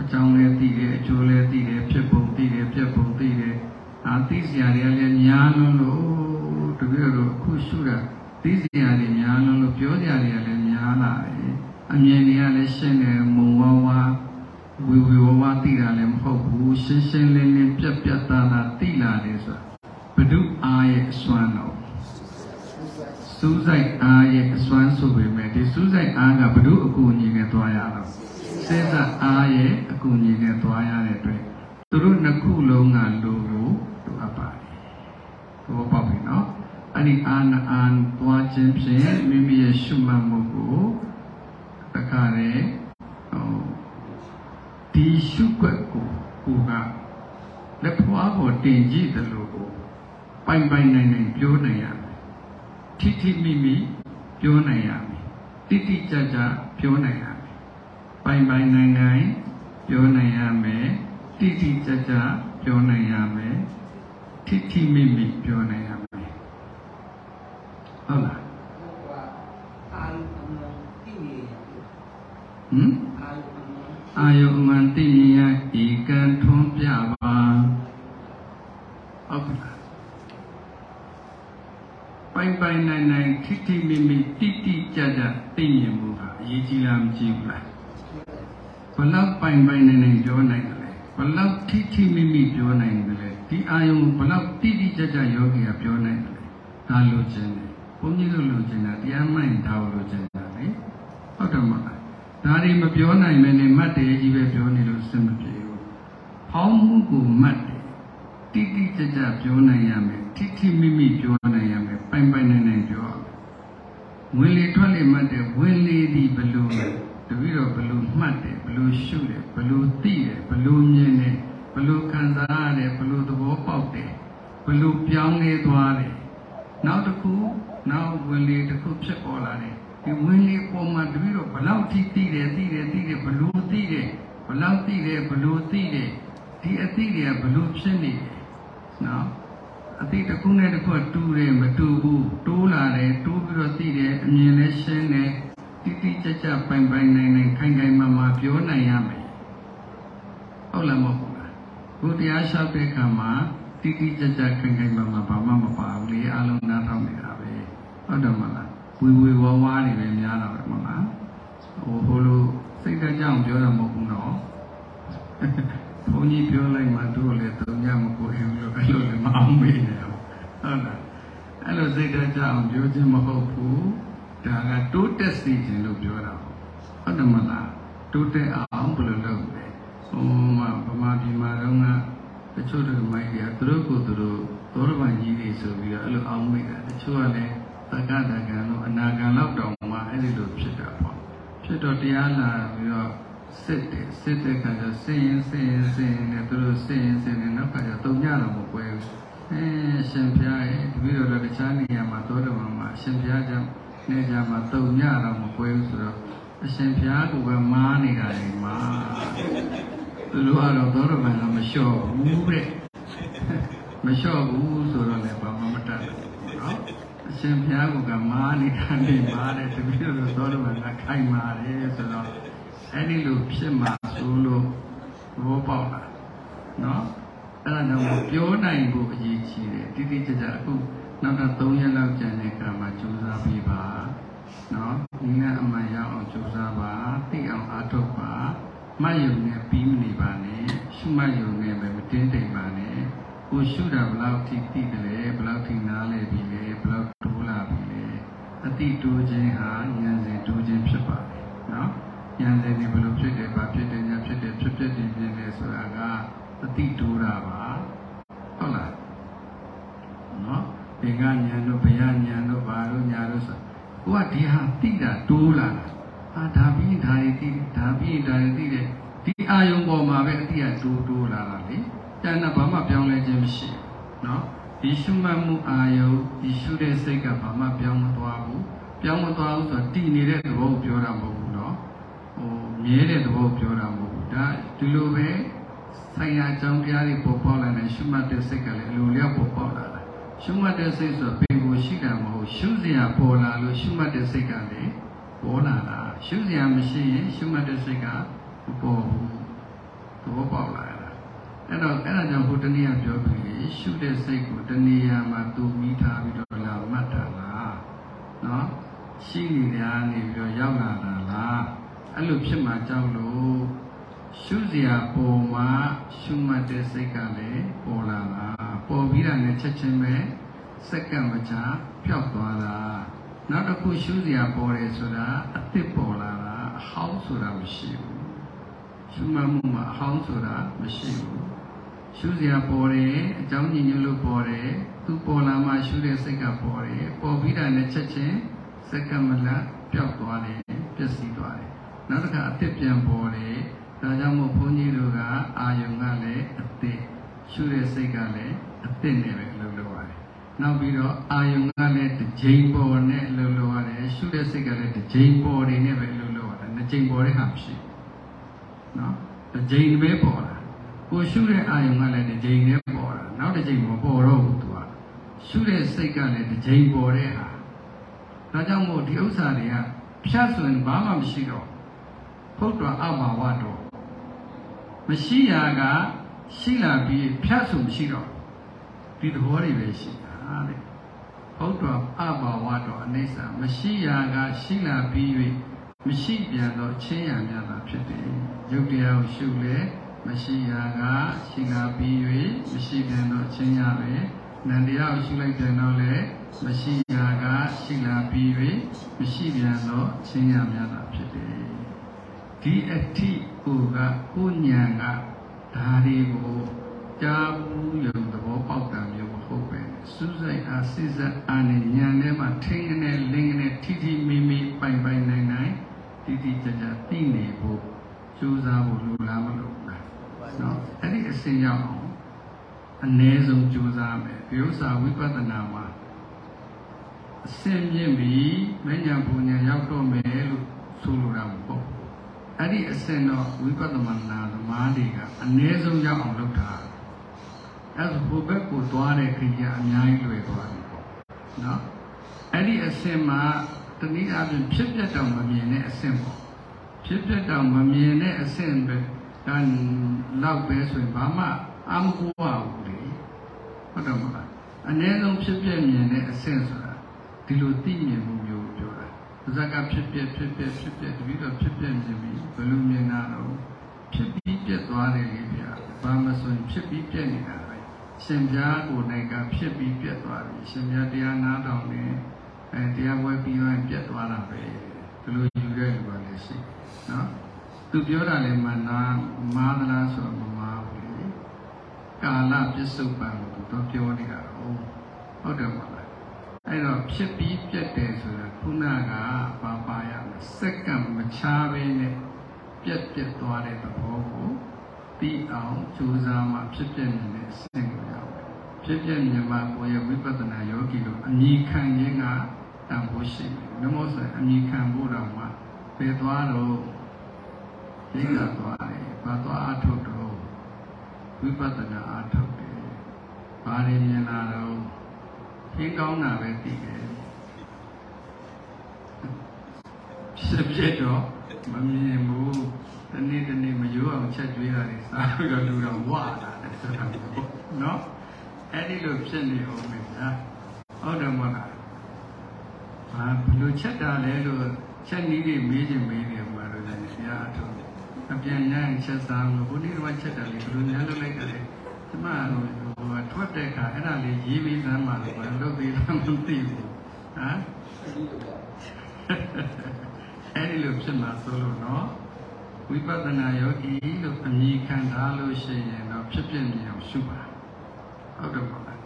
အကြောင်းလည်းသိတယ်အကျိုးလည်းသိတယ်ဖြစ်ပုံသိတယ်ပြက်ပုံသိတယ်အာသိစရာတွေကလည်းများလုံးလို့တကယ်တော့အခုရှုတာသိစရာတွေများလုံးလို့ပြောစရာတွေကလည်းများလာတယ်အမြင်တွေကလည်းရှင်းတယ်မုံဝါးဝါ ဝီဝီဝါးဝါသိတာလည်းမဟုတ်ဘူးရှင်းရှင်းလင်းလင်းပြက်ပြက်သားသားသိလာတယ်ဆိုတာဘု து အားရဲ့အစွမ်းတော့စူးစိုက်အားရဲ့အစွမ်းဆိုပေမဲ့ဒီစူးစိုက်အားကဘု து အကူအညီနဲ့သွားရတော့စေတအားရဲ့အကူအညီနဲ့သွားရတဲ့အတွက်သူတို့နှစ်ခုလုံးကလိုကိုလိုအပ်ပါတယ်ဘောပေါက်ပြီနော်အဲ့ဒီအာနအာန်သွားခြင်းဖြင့်မိမိရဲ့ရှုမှတ်မှုကိုတခါလေဟို ဒီရှုွက်ကိုကိုကလက်ဖွားပေါ်တင်ကြည့်တယ်လို့ကိုပိုင်ပိုင်နိုင်နိုင်ပြောနိုင်ရမယ်ထိထိမိမိပြောနိုင်ရမယ်တိတိကျကျပြောနိုင်ရမယ်ပိုင်ပိုင်နိုင်နိုင်ပြောနိုင်ရမယ်တိတိကျကျပြောနိုင်ရမယ်ထိထိမိမိပြောနိုင်ရမယ်ဟုတ်လားအာယုအမှန်သိနေရဟမ်အာယုအ မှန်အာယုမန္တိယဤကံထွန်းပြပါဟုတ်လားပိုင်ပိုင်နိုင်နိုင်ထိထိမိမိတိတိကျကျသိမြင်မှုဟာအရေးကြီးလားမကြီးဘူးလားဘလောက်ပိုင်ပိုင်နိုင်နိုင်ပြောနိုင်တယ်လဲဘလောက်ထိထိမိမိပြောနိုင်တယ်လဲဒီအာယုဘလောက်တိတိကျကျယောဂီကပြောနိုင်တယ်လဲဒါလိုချင်တယ်ဘုန်းကြီးတို့လိုချင်တာတရားမှန်ဒါကိုလိုချင်တာလေဟုတ်တယ်မဟုတ်လား ဒါတွေမပြောနိုင်မနဲ့မတ်တယ်ကြီးပဲပြောနေလို့စင်မပြေဘူး။ဖောင်းမှုကိုမတ်တယ်။တိတိကျကျပြောနိုင်ရမယ်။ထိထိမိမိပြောနိုင်ရမယ်။ပိုင်ပိုင်နိုင်နိုင်ပြောရမယ်။ဝင်လေထွက်လေမတ်တယ်ဝင်လေဒီဘလို့လဲ။တပည့်တော်ဘလို့မှတ်တယ်ဘလို့ရှုတယ်ဘလို့သိတယ်ဘလို့မြင်တယ်ဘလို့ခံစားရတယ်ဘလို့သဘောပေါက်တယ်ဘလို့ပြောင်းလဲသွားတယ်။နောက်တစ်ခုနောက်ဝင်လေတစ်ခုဖြစ်ပေါ်လာတယ်ဒီ ဝင်လေပေါ်မှာတပည့်တော်ဘလောက်ထိသိတယ်သိတယ်သိတယ်ဘလို့သိတယ်ဘလောက်သိတယ်ဘလို့သိတယ်ဒီအသိတွေကဘလို့ဖြစ်နေတယ်နော်အသိတစ်ခုနဲ့တစ်ခုကတူတယ်မတူဘူးတိုးလာတယ်တိုးပြီးတော့သိတယ်အမြင်နဲ့ရှင်းတယ်တိတိကျကျပိုင်ပိုင်နိုင်နိုင်ခိုင်ခိုင်မာမာပြောနိုင်ရမယ်ဟုတ်လားမဟုတ်ဘူးလားဘုရားလျှောက်တဲ့အခါမှာတိတိကျကျခိုင်ခိုင်မာမာဘာမှမပါဘူးလေအလုံးနားထောင်နေတာပဲဟုတ်တယ်မလား ဝီဝီဝါဝါတွေပဲများတာပဲမဟုတ်လားဟိုဟိုလိုစိတ်တကြောင်ပြောတာမဟုတ်ဘူးနော်ဘုန်းကြီးပြောလိုက်မှတို့လည်းတုံညမကိုရင်လို့အဲ့လိုလည်းမအောင်မေးနေတော့ဟုတ်လားအဲ့လိုစိတ်တကြောင်ပြောခြင်းမဟုတ်ဘူးဒါကတိုးတက်စီခြင်းလို့ပြောတာဟုတ်တယ်မလားတိုးတက်အောင်ဘယ်လိုလုပ်လဲဟိုမှာဗမာပြည်မှာတော့ကတချို့တို့မိုင်းတွေကသူတို့ကိုယ်သူတို့သောရပန်ကြီးတွေဆိုပြီးတော့အဲ့လိုအောင်မေးတာတချို့ကလည်း သက္ကတကံလို့အနာဂံလောက်တောင်မှအဲ့ဒီလိုဖြစ်တာပေါ့ဖြစ်တော့တရားလာပြီးတော့စစ်တယ်စစ်တဲ့ခါကျစင်ရင်စင်ရင်စင်ရင်နဲ့သူတို့စင်ရင်စင်ရင်နောက်ကကျတုံညတော့မပွဲဘူးအဲရှင်ဖျားရဲ့တပည့်တော်လည်းတခြားနေရာမှာသောတော်မှာအရှင်ဖျားကြောင့်နေကြမှာတုံညတော့မပွဲဘူးဆိုတော့အရှင်ဖျားကမားနေတာလေမာသူတို့ကတော့သောတော်မှာမလျှော့ဘူးတဲ့မလျှော့ဘူးဆိုတော့လည်းဘာမှမတတ်ဘူးနော် အရှင်ဘုရားကမားနေတာနေမားတယ်တပည့်တော်သောတော်မှာခိုင်မာတယ်ဆိုတော့ခအဲ့ဒီလိုဖြစ်မှာဆိုလို့သဘောပေါက်လားနော်အဲ့ဒါကြောင့်မို့ပြောနိုင်ဖို့အရေးကြီးတယ်တိတိကျကျအခုနောက်တော့3ရက်လောက်ကြာတဲ့အခါမှာကြိုးစားပြီးပါနော်ဒီကအမှန်ရအောင်ကြိုးစားပါသိအောင်အားထုတ်ပါမှတ်ယုံနဲ့ပြီးမနေပါနဲ့ရှုမှတ်ယုံနဲ့ပဲမတင်းတိမ်ပါနဲ့ကိုရှုတာဘယ်လောက်ထိသိတယ်လဲဘယ်လောက်ထိနားလဲပြီလဲဘယ်လောက်တိုးလာပြီလဲအ တိတိုးခြင်းဟာဉာဏ်စဉ်တိုးခြင်းဖြစ်ပါတယ်နော်ဉာဏ်စဉ်ဒီဘယ်လိုဖြစ်တယ်ဘာဖြစ်တယ်ညာဖြစ်တယ်ဖြစ်ဖြစ်တင်ပြင်းတယ်ဆိုတာကအတိတိုးတာပါဟုတ်လားနော်ဒီကဉာဏ်တို့ဘယဉာဏ်တို့ဘာလို့ညာလို့ဆိုကိုကဒီဟာတိတာတိုးလာတာအာဒါပြီးဒါရီတိဒါပြီးဒါရီတိတဲ့ဒီအာယုံပေါ်မှာပဲအတိကတိုးတိုးလာတာလေကျန်တာဘာမှပြောင်းလဲခြင်းမရှိဘူးနော် ဒီရှုမှတ်မှုအာယုံဒီရှုတဲ့စိတ်ကဘာမှပြောင်းမသွားဘူးပြောင်းမသွားဘူးဆိုတော့တည်နေတဲ့သဘောကိုပြောတာမဟုတ်ဘူးနော်ဟိုမြဲတဲ့သဘောကိုပြောတာမဟုတ်ဘူးဒါဒီလိုပဲဆိုင်ရာအကြောင်းတရားတွေပေါ်ပေါက်လာတဲ့ရှုမှတ်တဲ့စိတ်ကလည်းအလိုလျောက်ပေါ်ပေါက်လာတာရှုမှတ်တဲ့စိတ်ဆိုတော့ပင်ကိုရှိတာမဟုတ်ရှုစရာပေါ်လာလို့ရှုမှတ်တဲ့စိတ်ကလည်းပေါ်လာတာရှုစရာမရှိရင်ရှုမှတ်တဲ့စိတ်ကမပေါ်ဘူးသဘောပေါက်လာတာ အဲ့တော့အဲ့ဒါကြောင့်ဘုတနည်းပြောပြီးလေရှုတဲ့စိတ်ကိုတဏှာမှာတူမိထားပြီးတော့လာမှတ်တာလားနော်ရှိနေတာနေပြီးတော့ရောက်လာတာလားအဲ့လိုဖြစ်မှကြောက်လို့ရှုစရာပေါ်မှာရှုမှတ်တဲ့စိတ်ကလည်းပေါ်လာတာပေါ်ပြီးတာနဲ့ချက်ချင်းပဲစက္ကန့်မကြာပျောက်သွားတာနောက်တစ်ခုရှုစရာပေါ်တယ်ဆိုတာအစ်စ်ပေါ်လာတာအဟောင်းဆိုတာမရှိဘူးရှုမှတ်မှုမှာအဟောင်းဆိုတာမရှိဘူး ရှုစရာပေါ်တယ်အကြောင်းညင်ညွတ်လို့ပေါ်တယ်သူပေါ်လာမှရှုတဲ့စိတ်ကပေါ်တယ်ပေါ်ပြီးတာနဲ့ချက်ချင်းစက္ကန့်မလတ်ပျောက်သွားတယ်ပျက်စီးသွားတယ်နောက်တစ်ခါအစ်စ်ပြန်ပေါ်တယ်ဒါကြောင့်မို့ဘုန်းကြီးတို့ကအာယုံကလည်းအစ်စ်ရှုတဲ့စိတ်ကလည်းအစ်စ်နဲ့ပဲလုပ်လို့ရတယ်နောက်ပြီးတော့အာယုံကလည်းတစ်ချိန်ပေါ်နဲ့လှုပ်လို့ရတယ်ရှုတဲ့စိတ်ကလည်းတစ်ချိန်ပေါ်နေနဲ့ပဲလှုပ်လို့ရတယ်နှစ်ချိန်ပေါ်တဲ့ဟာမရှိဘူးနော်တစ်ချိန်ပဲပေါ်လာ ကိုရှုတဲ့အာယုံကလည်းတစ်ချိန်နဲ့ပေါ်လာနောက်တစ်ချိန်မပေါ်တော့ဘူးသူကရှုတဲ့စိတ်ကလည်းတစ်ချိန်ပေါ်တဲ့ဟာဒါကြောင့်မို့ဒီဥစ္စာတွေကဖြတ်ဆိုရင်ဘာမှမရှိတော့ဖုတ်တော်အဘာဝတော့မရှိရာကရှိလာပြီးဖြတ်ဆိုမရှိတော့ဒီသဘောတွေပဲရှိတာတဲ့ဖုတ်တော်အဘာဝတော့အနိစ္စမရှိရာကရှိလာပြီး၍မရှိပြန်တော့ချင်းရများတာဖြစ်တယ်ယုတ်တရားကိုရှုလဲ မရှိရာကရှိလာပြီး၍မရှိပြန်တော့ချင်းရပဲနန္တရားကိုရှုလိုက်ပြန်တော့လေမရှိရာကရှိလာပြီး၍မရှိပြန်တော့ချင်းရများတာဖြစ်တယ်ဒီအထိကိုကကိုဉာဏ်ကဒါတွေကိုကြားဘူးယုံသဘောပေါက်တာမျိုးမဟုတ်ပဲစူးစိုက်အားစိစက်အားနဲ့ဉာဏ်ထဲမှာထိန်းနေလင်းနေထိထိမိမိပိုင်ပိုင်နိုင်နိုင်တိတိကျကျသိနေဖို့ကြိုးစားဖို့လိုလားမလိုဘူးလား နော်အဲ့ဒီအစဉ်ရောက်အောင်အ ਨੇ ဆုံးကြိုးစားမယ်ဒီဥစ္စာဝိပဿနာမှာအစဉ်မြင့်ပြီးမဉ္ဇဉ်ပူဉ္ဇဉ်ရောက်တော့မယ်လို့ဆိုလိုတာမဟုတ်ဘူးအဲ့ဒီအစဉ်တော့ဝိပဿနာသမားတွေကအ ਨੇ ဆုံးရောက်အောင်လုပ်တာအဲ့ဒါဘုဘက်ကိုသွားတဲ့ခရီးအများကြီးလွယ်သွားပြီပေါ့နော်အဲ့ဒီအစဉ်မှာတနည်းအားဖြင့်ဖြစ်ပျက်တော့မမြင်တဲ့အစဉ်ပေါ့ဖြစ်ပျက်တော့မမြင်တဲ့အစဉ်ပဲ ဒါနောက်ပဲဆိုရင်ဘာမှအမကူပါဘူးလေဟုတ်တယ်မလားအ ਨੇ ဆုံးဖြစ်ပျက်မြင်တဲ့အစဉ်ဆိုတာဒီလိုသိမြင်မှုမျိုးပြောတာပါဇက်ကဖြစ်ပျက်ဖြစ်ပျက်ဖြစ်ပျက်တပြီးတော့ဖြစ်ပျက်မြင်ပြီးဘယ်လိုမြင်တာတော့ဖြစ်ပြီးပြက်သွားတယ်လေဗျာဘာမဆိုရင်ဖြစ်ပြီးပြက်နေတာပဲရှင်ပြားကိုယ်နိုင်ကဖြစ်ပြီးပြက်သွားပြီရှင်ပြားတရားနာတော်နေအဲတရားဝဲပြီးတော့ပြက်သွားတာပဲဒီလိုယူတဲ့လူကလည်းရှိနော် သူပြောတာလည်းမနာမာသလားဆိုတော့မမာဘူးလေကာလပစ္စုပန်ကိုသူတော့ပြောနေတာဟုတ်ဟုတ်တယ်မလားအဲ့တော့ဖြစ်ပြီးပြက်တယ်ဆိုတာခုနကပါပါရမယ်စက္ကန့်မချဘဲနဲ့ပြက်ပြက်သွားတဲ့သဘောကိုသိအောင်ကြိုးစားမှဖြစ်ပြနေတဲ့အဆင့်ကိုရောက်တယ်ဖြစ်ပြနေမှာကိုယ့်ရဲ့ဝိပဿနာယောဂီတို့အမိခံခြင်းကတန်ဖို့ရှိတယ်။မဟုတ်ဆိုရင်အမိခံဖို့တော့မှပေသွားတော့ သိတာသွားတယ်။ဘာသွားအထုတ်တော့ဝိပဿနာအထုတ်တယ်။ဘာတွေမြင်လာတော့ခင်းကောင်းတာပဲသိတယ်။ဖြစ်ဖြစ်တော့မမြင်ဘူး။တနေ့တနေ့မရိုးအောင်ချက်ကျွေးတာတွေစားပြီးတော့လူတော်ဝါတာတယ်ဆိုတာပေါ့နော်အဲ့ဒီလိုဖြစ်နေအောင်မယ်ဗျာဟုတ်တယ်မဟုတ်လားဘာဘယ်လိုချက်တာလဲလို့ချက်နည်းတွေမေးချင်မေးနေမှာတော့လည်းဆရာအထုံး အပြန်ရရင်ချက်စားလို့ဘုန်းကြီးတို့ချက်တာလေဘယ်လိုများလုပ်လိုက်ကြလဲကျမတို့ဟိုထွက်တဲ့အခါအဲ့ဒါလေးရေးပြီးသမ်းပါလို့ဘာလုပ်သေးလဲမသိဘူးဟမ်အဲ့ဒီလိုဖြစ်မှာဆိုလို့နော်ဝိပဿနာယောဂီလို့အမည်ခံထားလို့ရှိရင်တော့ဖြစ်ပြမြင်အောင်ရှုပါဟုတ်တယ်ပါလား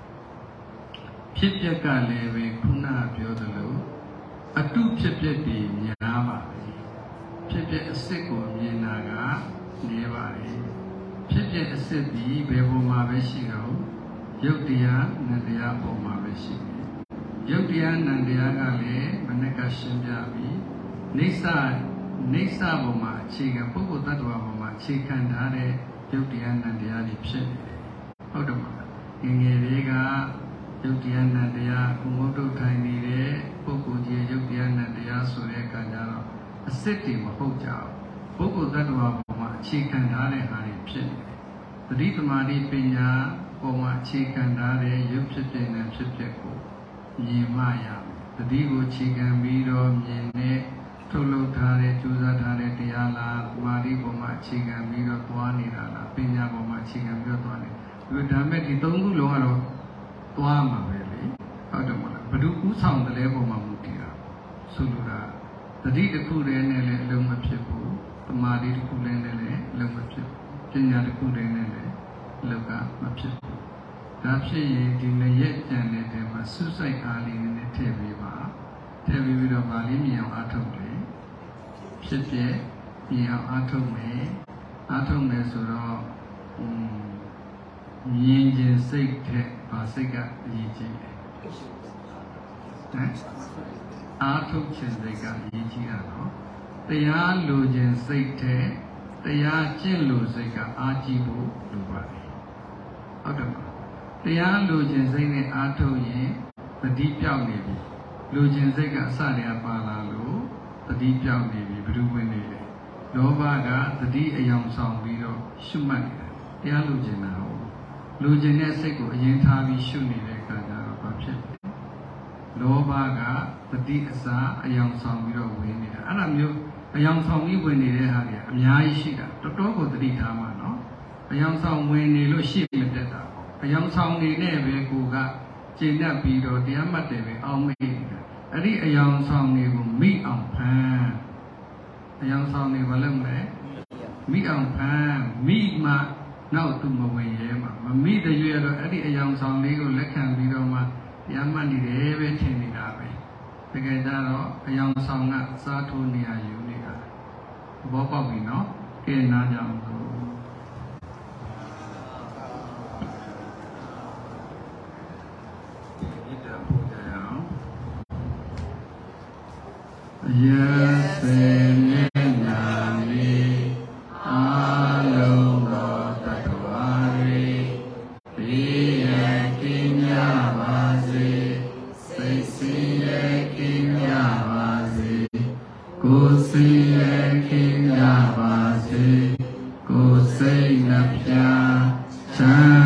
ဖြစ်ပြက်ကလည်းပဲခုနပြောသလိုအတုဖြစ်ပြက်တွေများပါပဲ ဖြစ်ပြက်အစစ်ကိုမြင်တာကနေပါလေဖြစ်ပြက်အစစ်ဒီဘယ်ပုံမှာပဲရှိတော့ရုပ်တရားနံတရားပုံမှာပဲရှိတယ်ရုပ်တရားနံတရားကလည်းမနေ့ကရှင်းပြပြီနေဆနေဆပုံမှာအခြေခံပုဂ္ဂိုလ်တ attva ပုံမှာအခြေခံထားတဲ့ရုပ်တရားနံတရားတွေဖြစ်နေတယ်ဟုတ်တယ်မလားငယ်ငယ်လေးကရုပ်တရားနံတရားဘုံဘုဒ္ဓထိုင်နေတဲ့ပုဂ္ဂိုလ်ကြီးရုပ်တရားနံတရားဆိုတဲ့အခါကျတော့ အစစ်တွေမဟုတ်ကြဘူးပုဂ္ဂိုလ်တ attva ပုံမှာအခြေခံထားတဲ့ဟာတွေဖြစ်နေတယ်သတိသမာဓိပညာပုံမှာအခြေခံထားတဲ့ရုပ်ဖြစ်ပြနေဖြစ်ဖြစ်ကိုမြင်မှရမယ်သတိကိုအခြေခံပြီးတော့မြင်တဲ့ထုတ်လုပ်ထားတဲ့ကြိုးစားထားတဲ့တရားလားသမာဓိပုံမှာအခြေခံပြီးတော့သွားနေတာလားပညာပုံမှာအခြေခံပြီးတော့သွားနေဒီဒါမဲ့ဒီသုံးခုလုံးကတော့သွားမှာပဲလေဟုတ်တယ်မလားဘ ᱹ ဥဆောင်တယ်လဲပုံမှာမူတည်တာဆိုလိုတာသ တိတစ်ခုတည်းနဲ့လည်းအလုံးမဖြစ်ဘူးသမာဓိတစ်ခုတည်းနဲ့လည်းအလုံးမဖြစ်ဘူးပညာတစ်ခုတည်းနဲ့လည်းအလုံးကမဖြစ်ဘူးဒါဖြစ်ရင်ဒီနှစ်ရက်ကြံတဲ့တဲမှာဆုစိုက်အားလေးနဲ့ထည့်ပေးပါထည့်ပြီးတော့ဗာလေးမြင်အောင်အားထုတ်တယ်ဖြစ်ဖြစ်မြင်အောင်အားထုတ်မယ်အားထုတ်မယ်ဆိုတော့อืมမြင်ခြင်းစိတ်တဲ့ဗာစိတ်ကအရေးကြီးတယ်ဟမ် အားထုတ်ခြင်းစိတ်ကအရေးကြီးတာနော်တရားလိုခြင်းစိတ်တဲ့တရားကျင့်လို့စိတ်ကအားကြီးဖို့လိုပါတယ်ဟုတ်တယ်မလားတရားလိုခြင်းစိတ်နဲ့အားထုတ်ရင်တတိပြောက်နေပြီလိုခြင်းစိတ်ကအစတည်းကပါလာလို့တတိပြောက်နေပြီဘယ်လိုဝင်နေလဲလောဘကတတိအယောင်ဆောင်ပြီးတော့ရှုမှတ်နေတာတရားလိုခြင်းတာဟုတ်လိုခြင်းတဲ့စိတ်ကိုအရင်ထားပြီးရှုနေတဲ့အခါကျတော့ဘာဖြစ်လဲ လောဘကတတိအစာအယောင်ဆောင်ပြီးတော့ဝင်နေတာအဲ့လိုမျိုးအယောင်ဆောင်ပြီးဝင်နေတဲ့ဟာတွေအများကြီးရှိတာတော်တော်ကိုတတိထားမှာနော်အယောင်ဆောင်ဝင်နေလို့ရှိမတက်တာအယောင်ဆောင်နေနဲ့ပဲကိုကကျင့်တတ်ပြီးတော့တရားမှတ်တယ်ပဲအောင်းမေးနေတာအဲ့ဒီအယောင်ဆောင်တွေကိုမိအောင်ဖမ်းအယောင်ဆောင်တွေဘာလုပ်မလဲမိအောင်ဖမ်းမိမှနောက်သူမဝင်ရဲမှာမမိတဲ့ရွယ်တော့အဲ့ဒီအယောင်ဆောင်လေးကိုလက်ခံပြီးတော့မှတ ရားမှတ်နေတယ်ပဲထင်နေတာပဲတကယ်ကြတော့အယောင်ဆောင်ကစားထိုးနေရယူနေတာသဘောပေါက်ပြီနော်ကဲနားကြအောင်လို့ဣဒံဘုရားယသေနေနာ စိတ်နှပြချမ်းသာ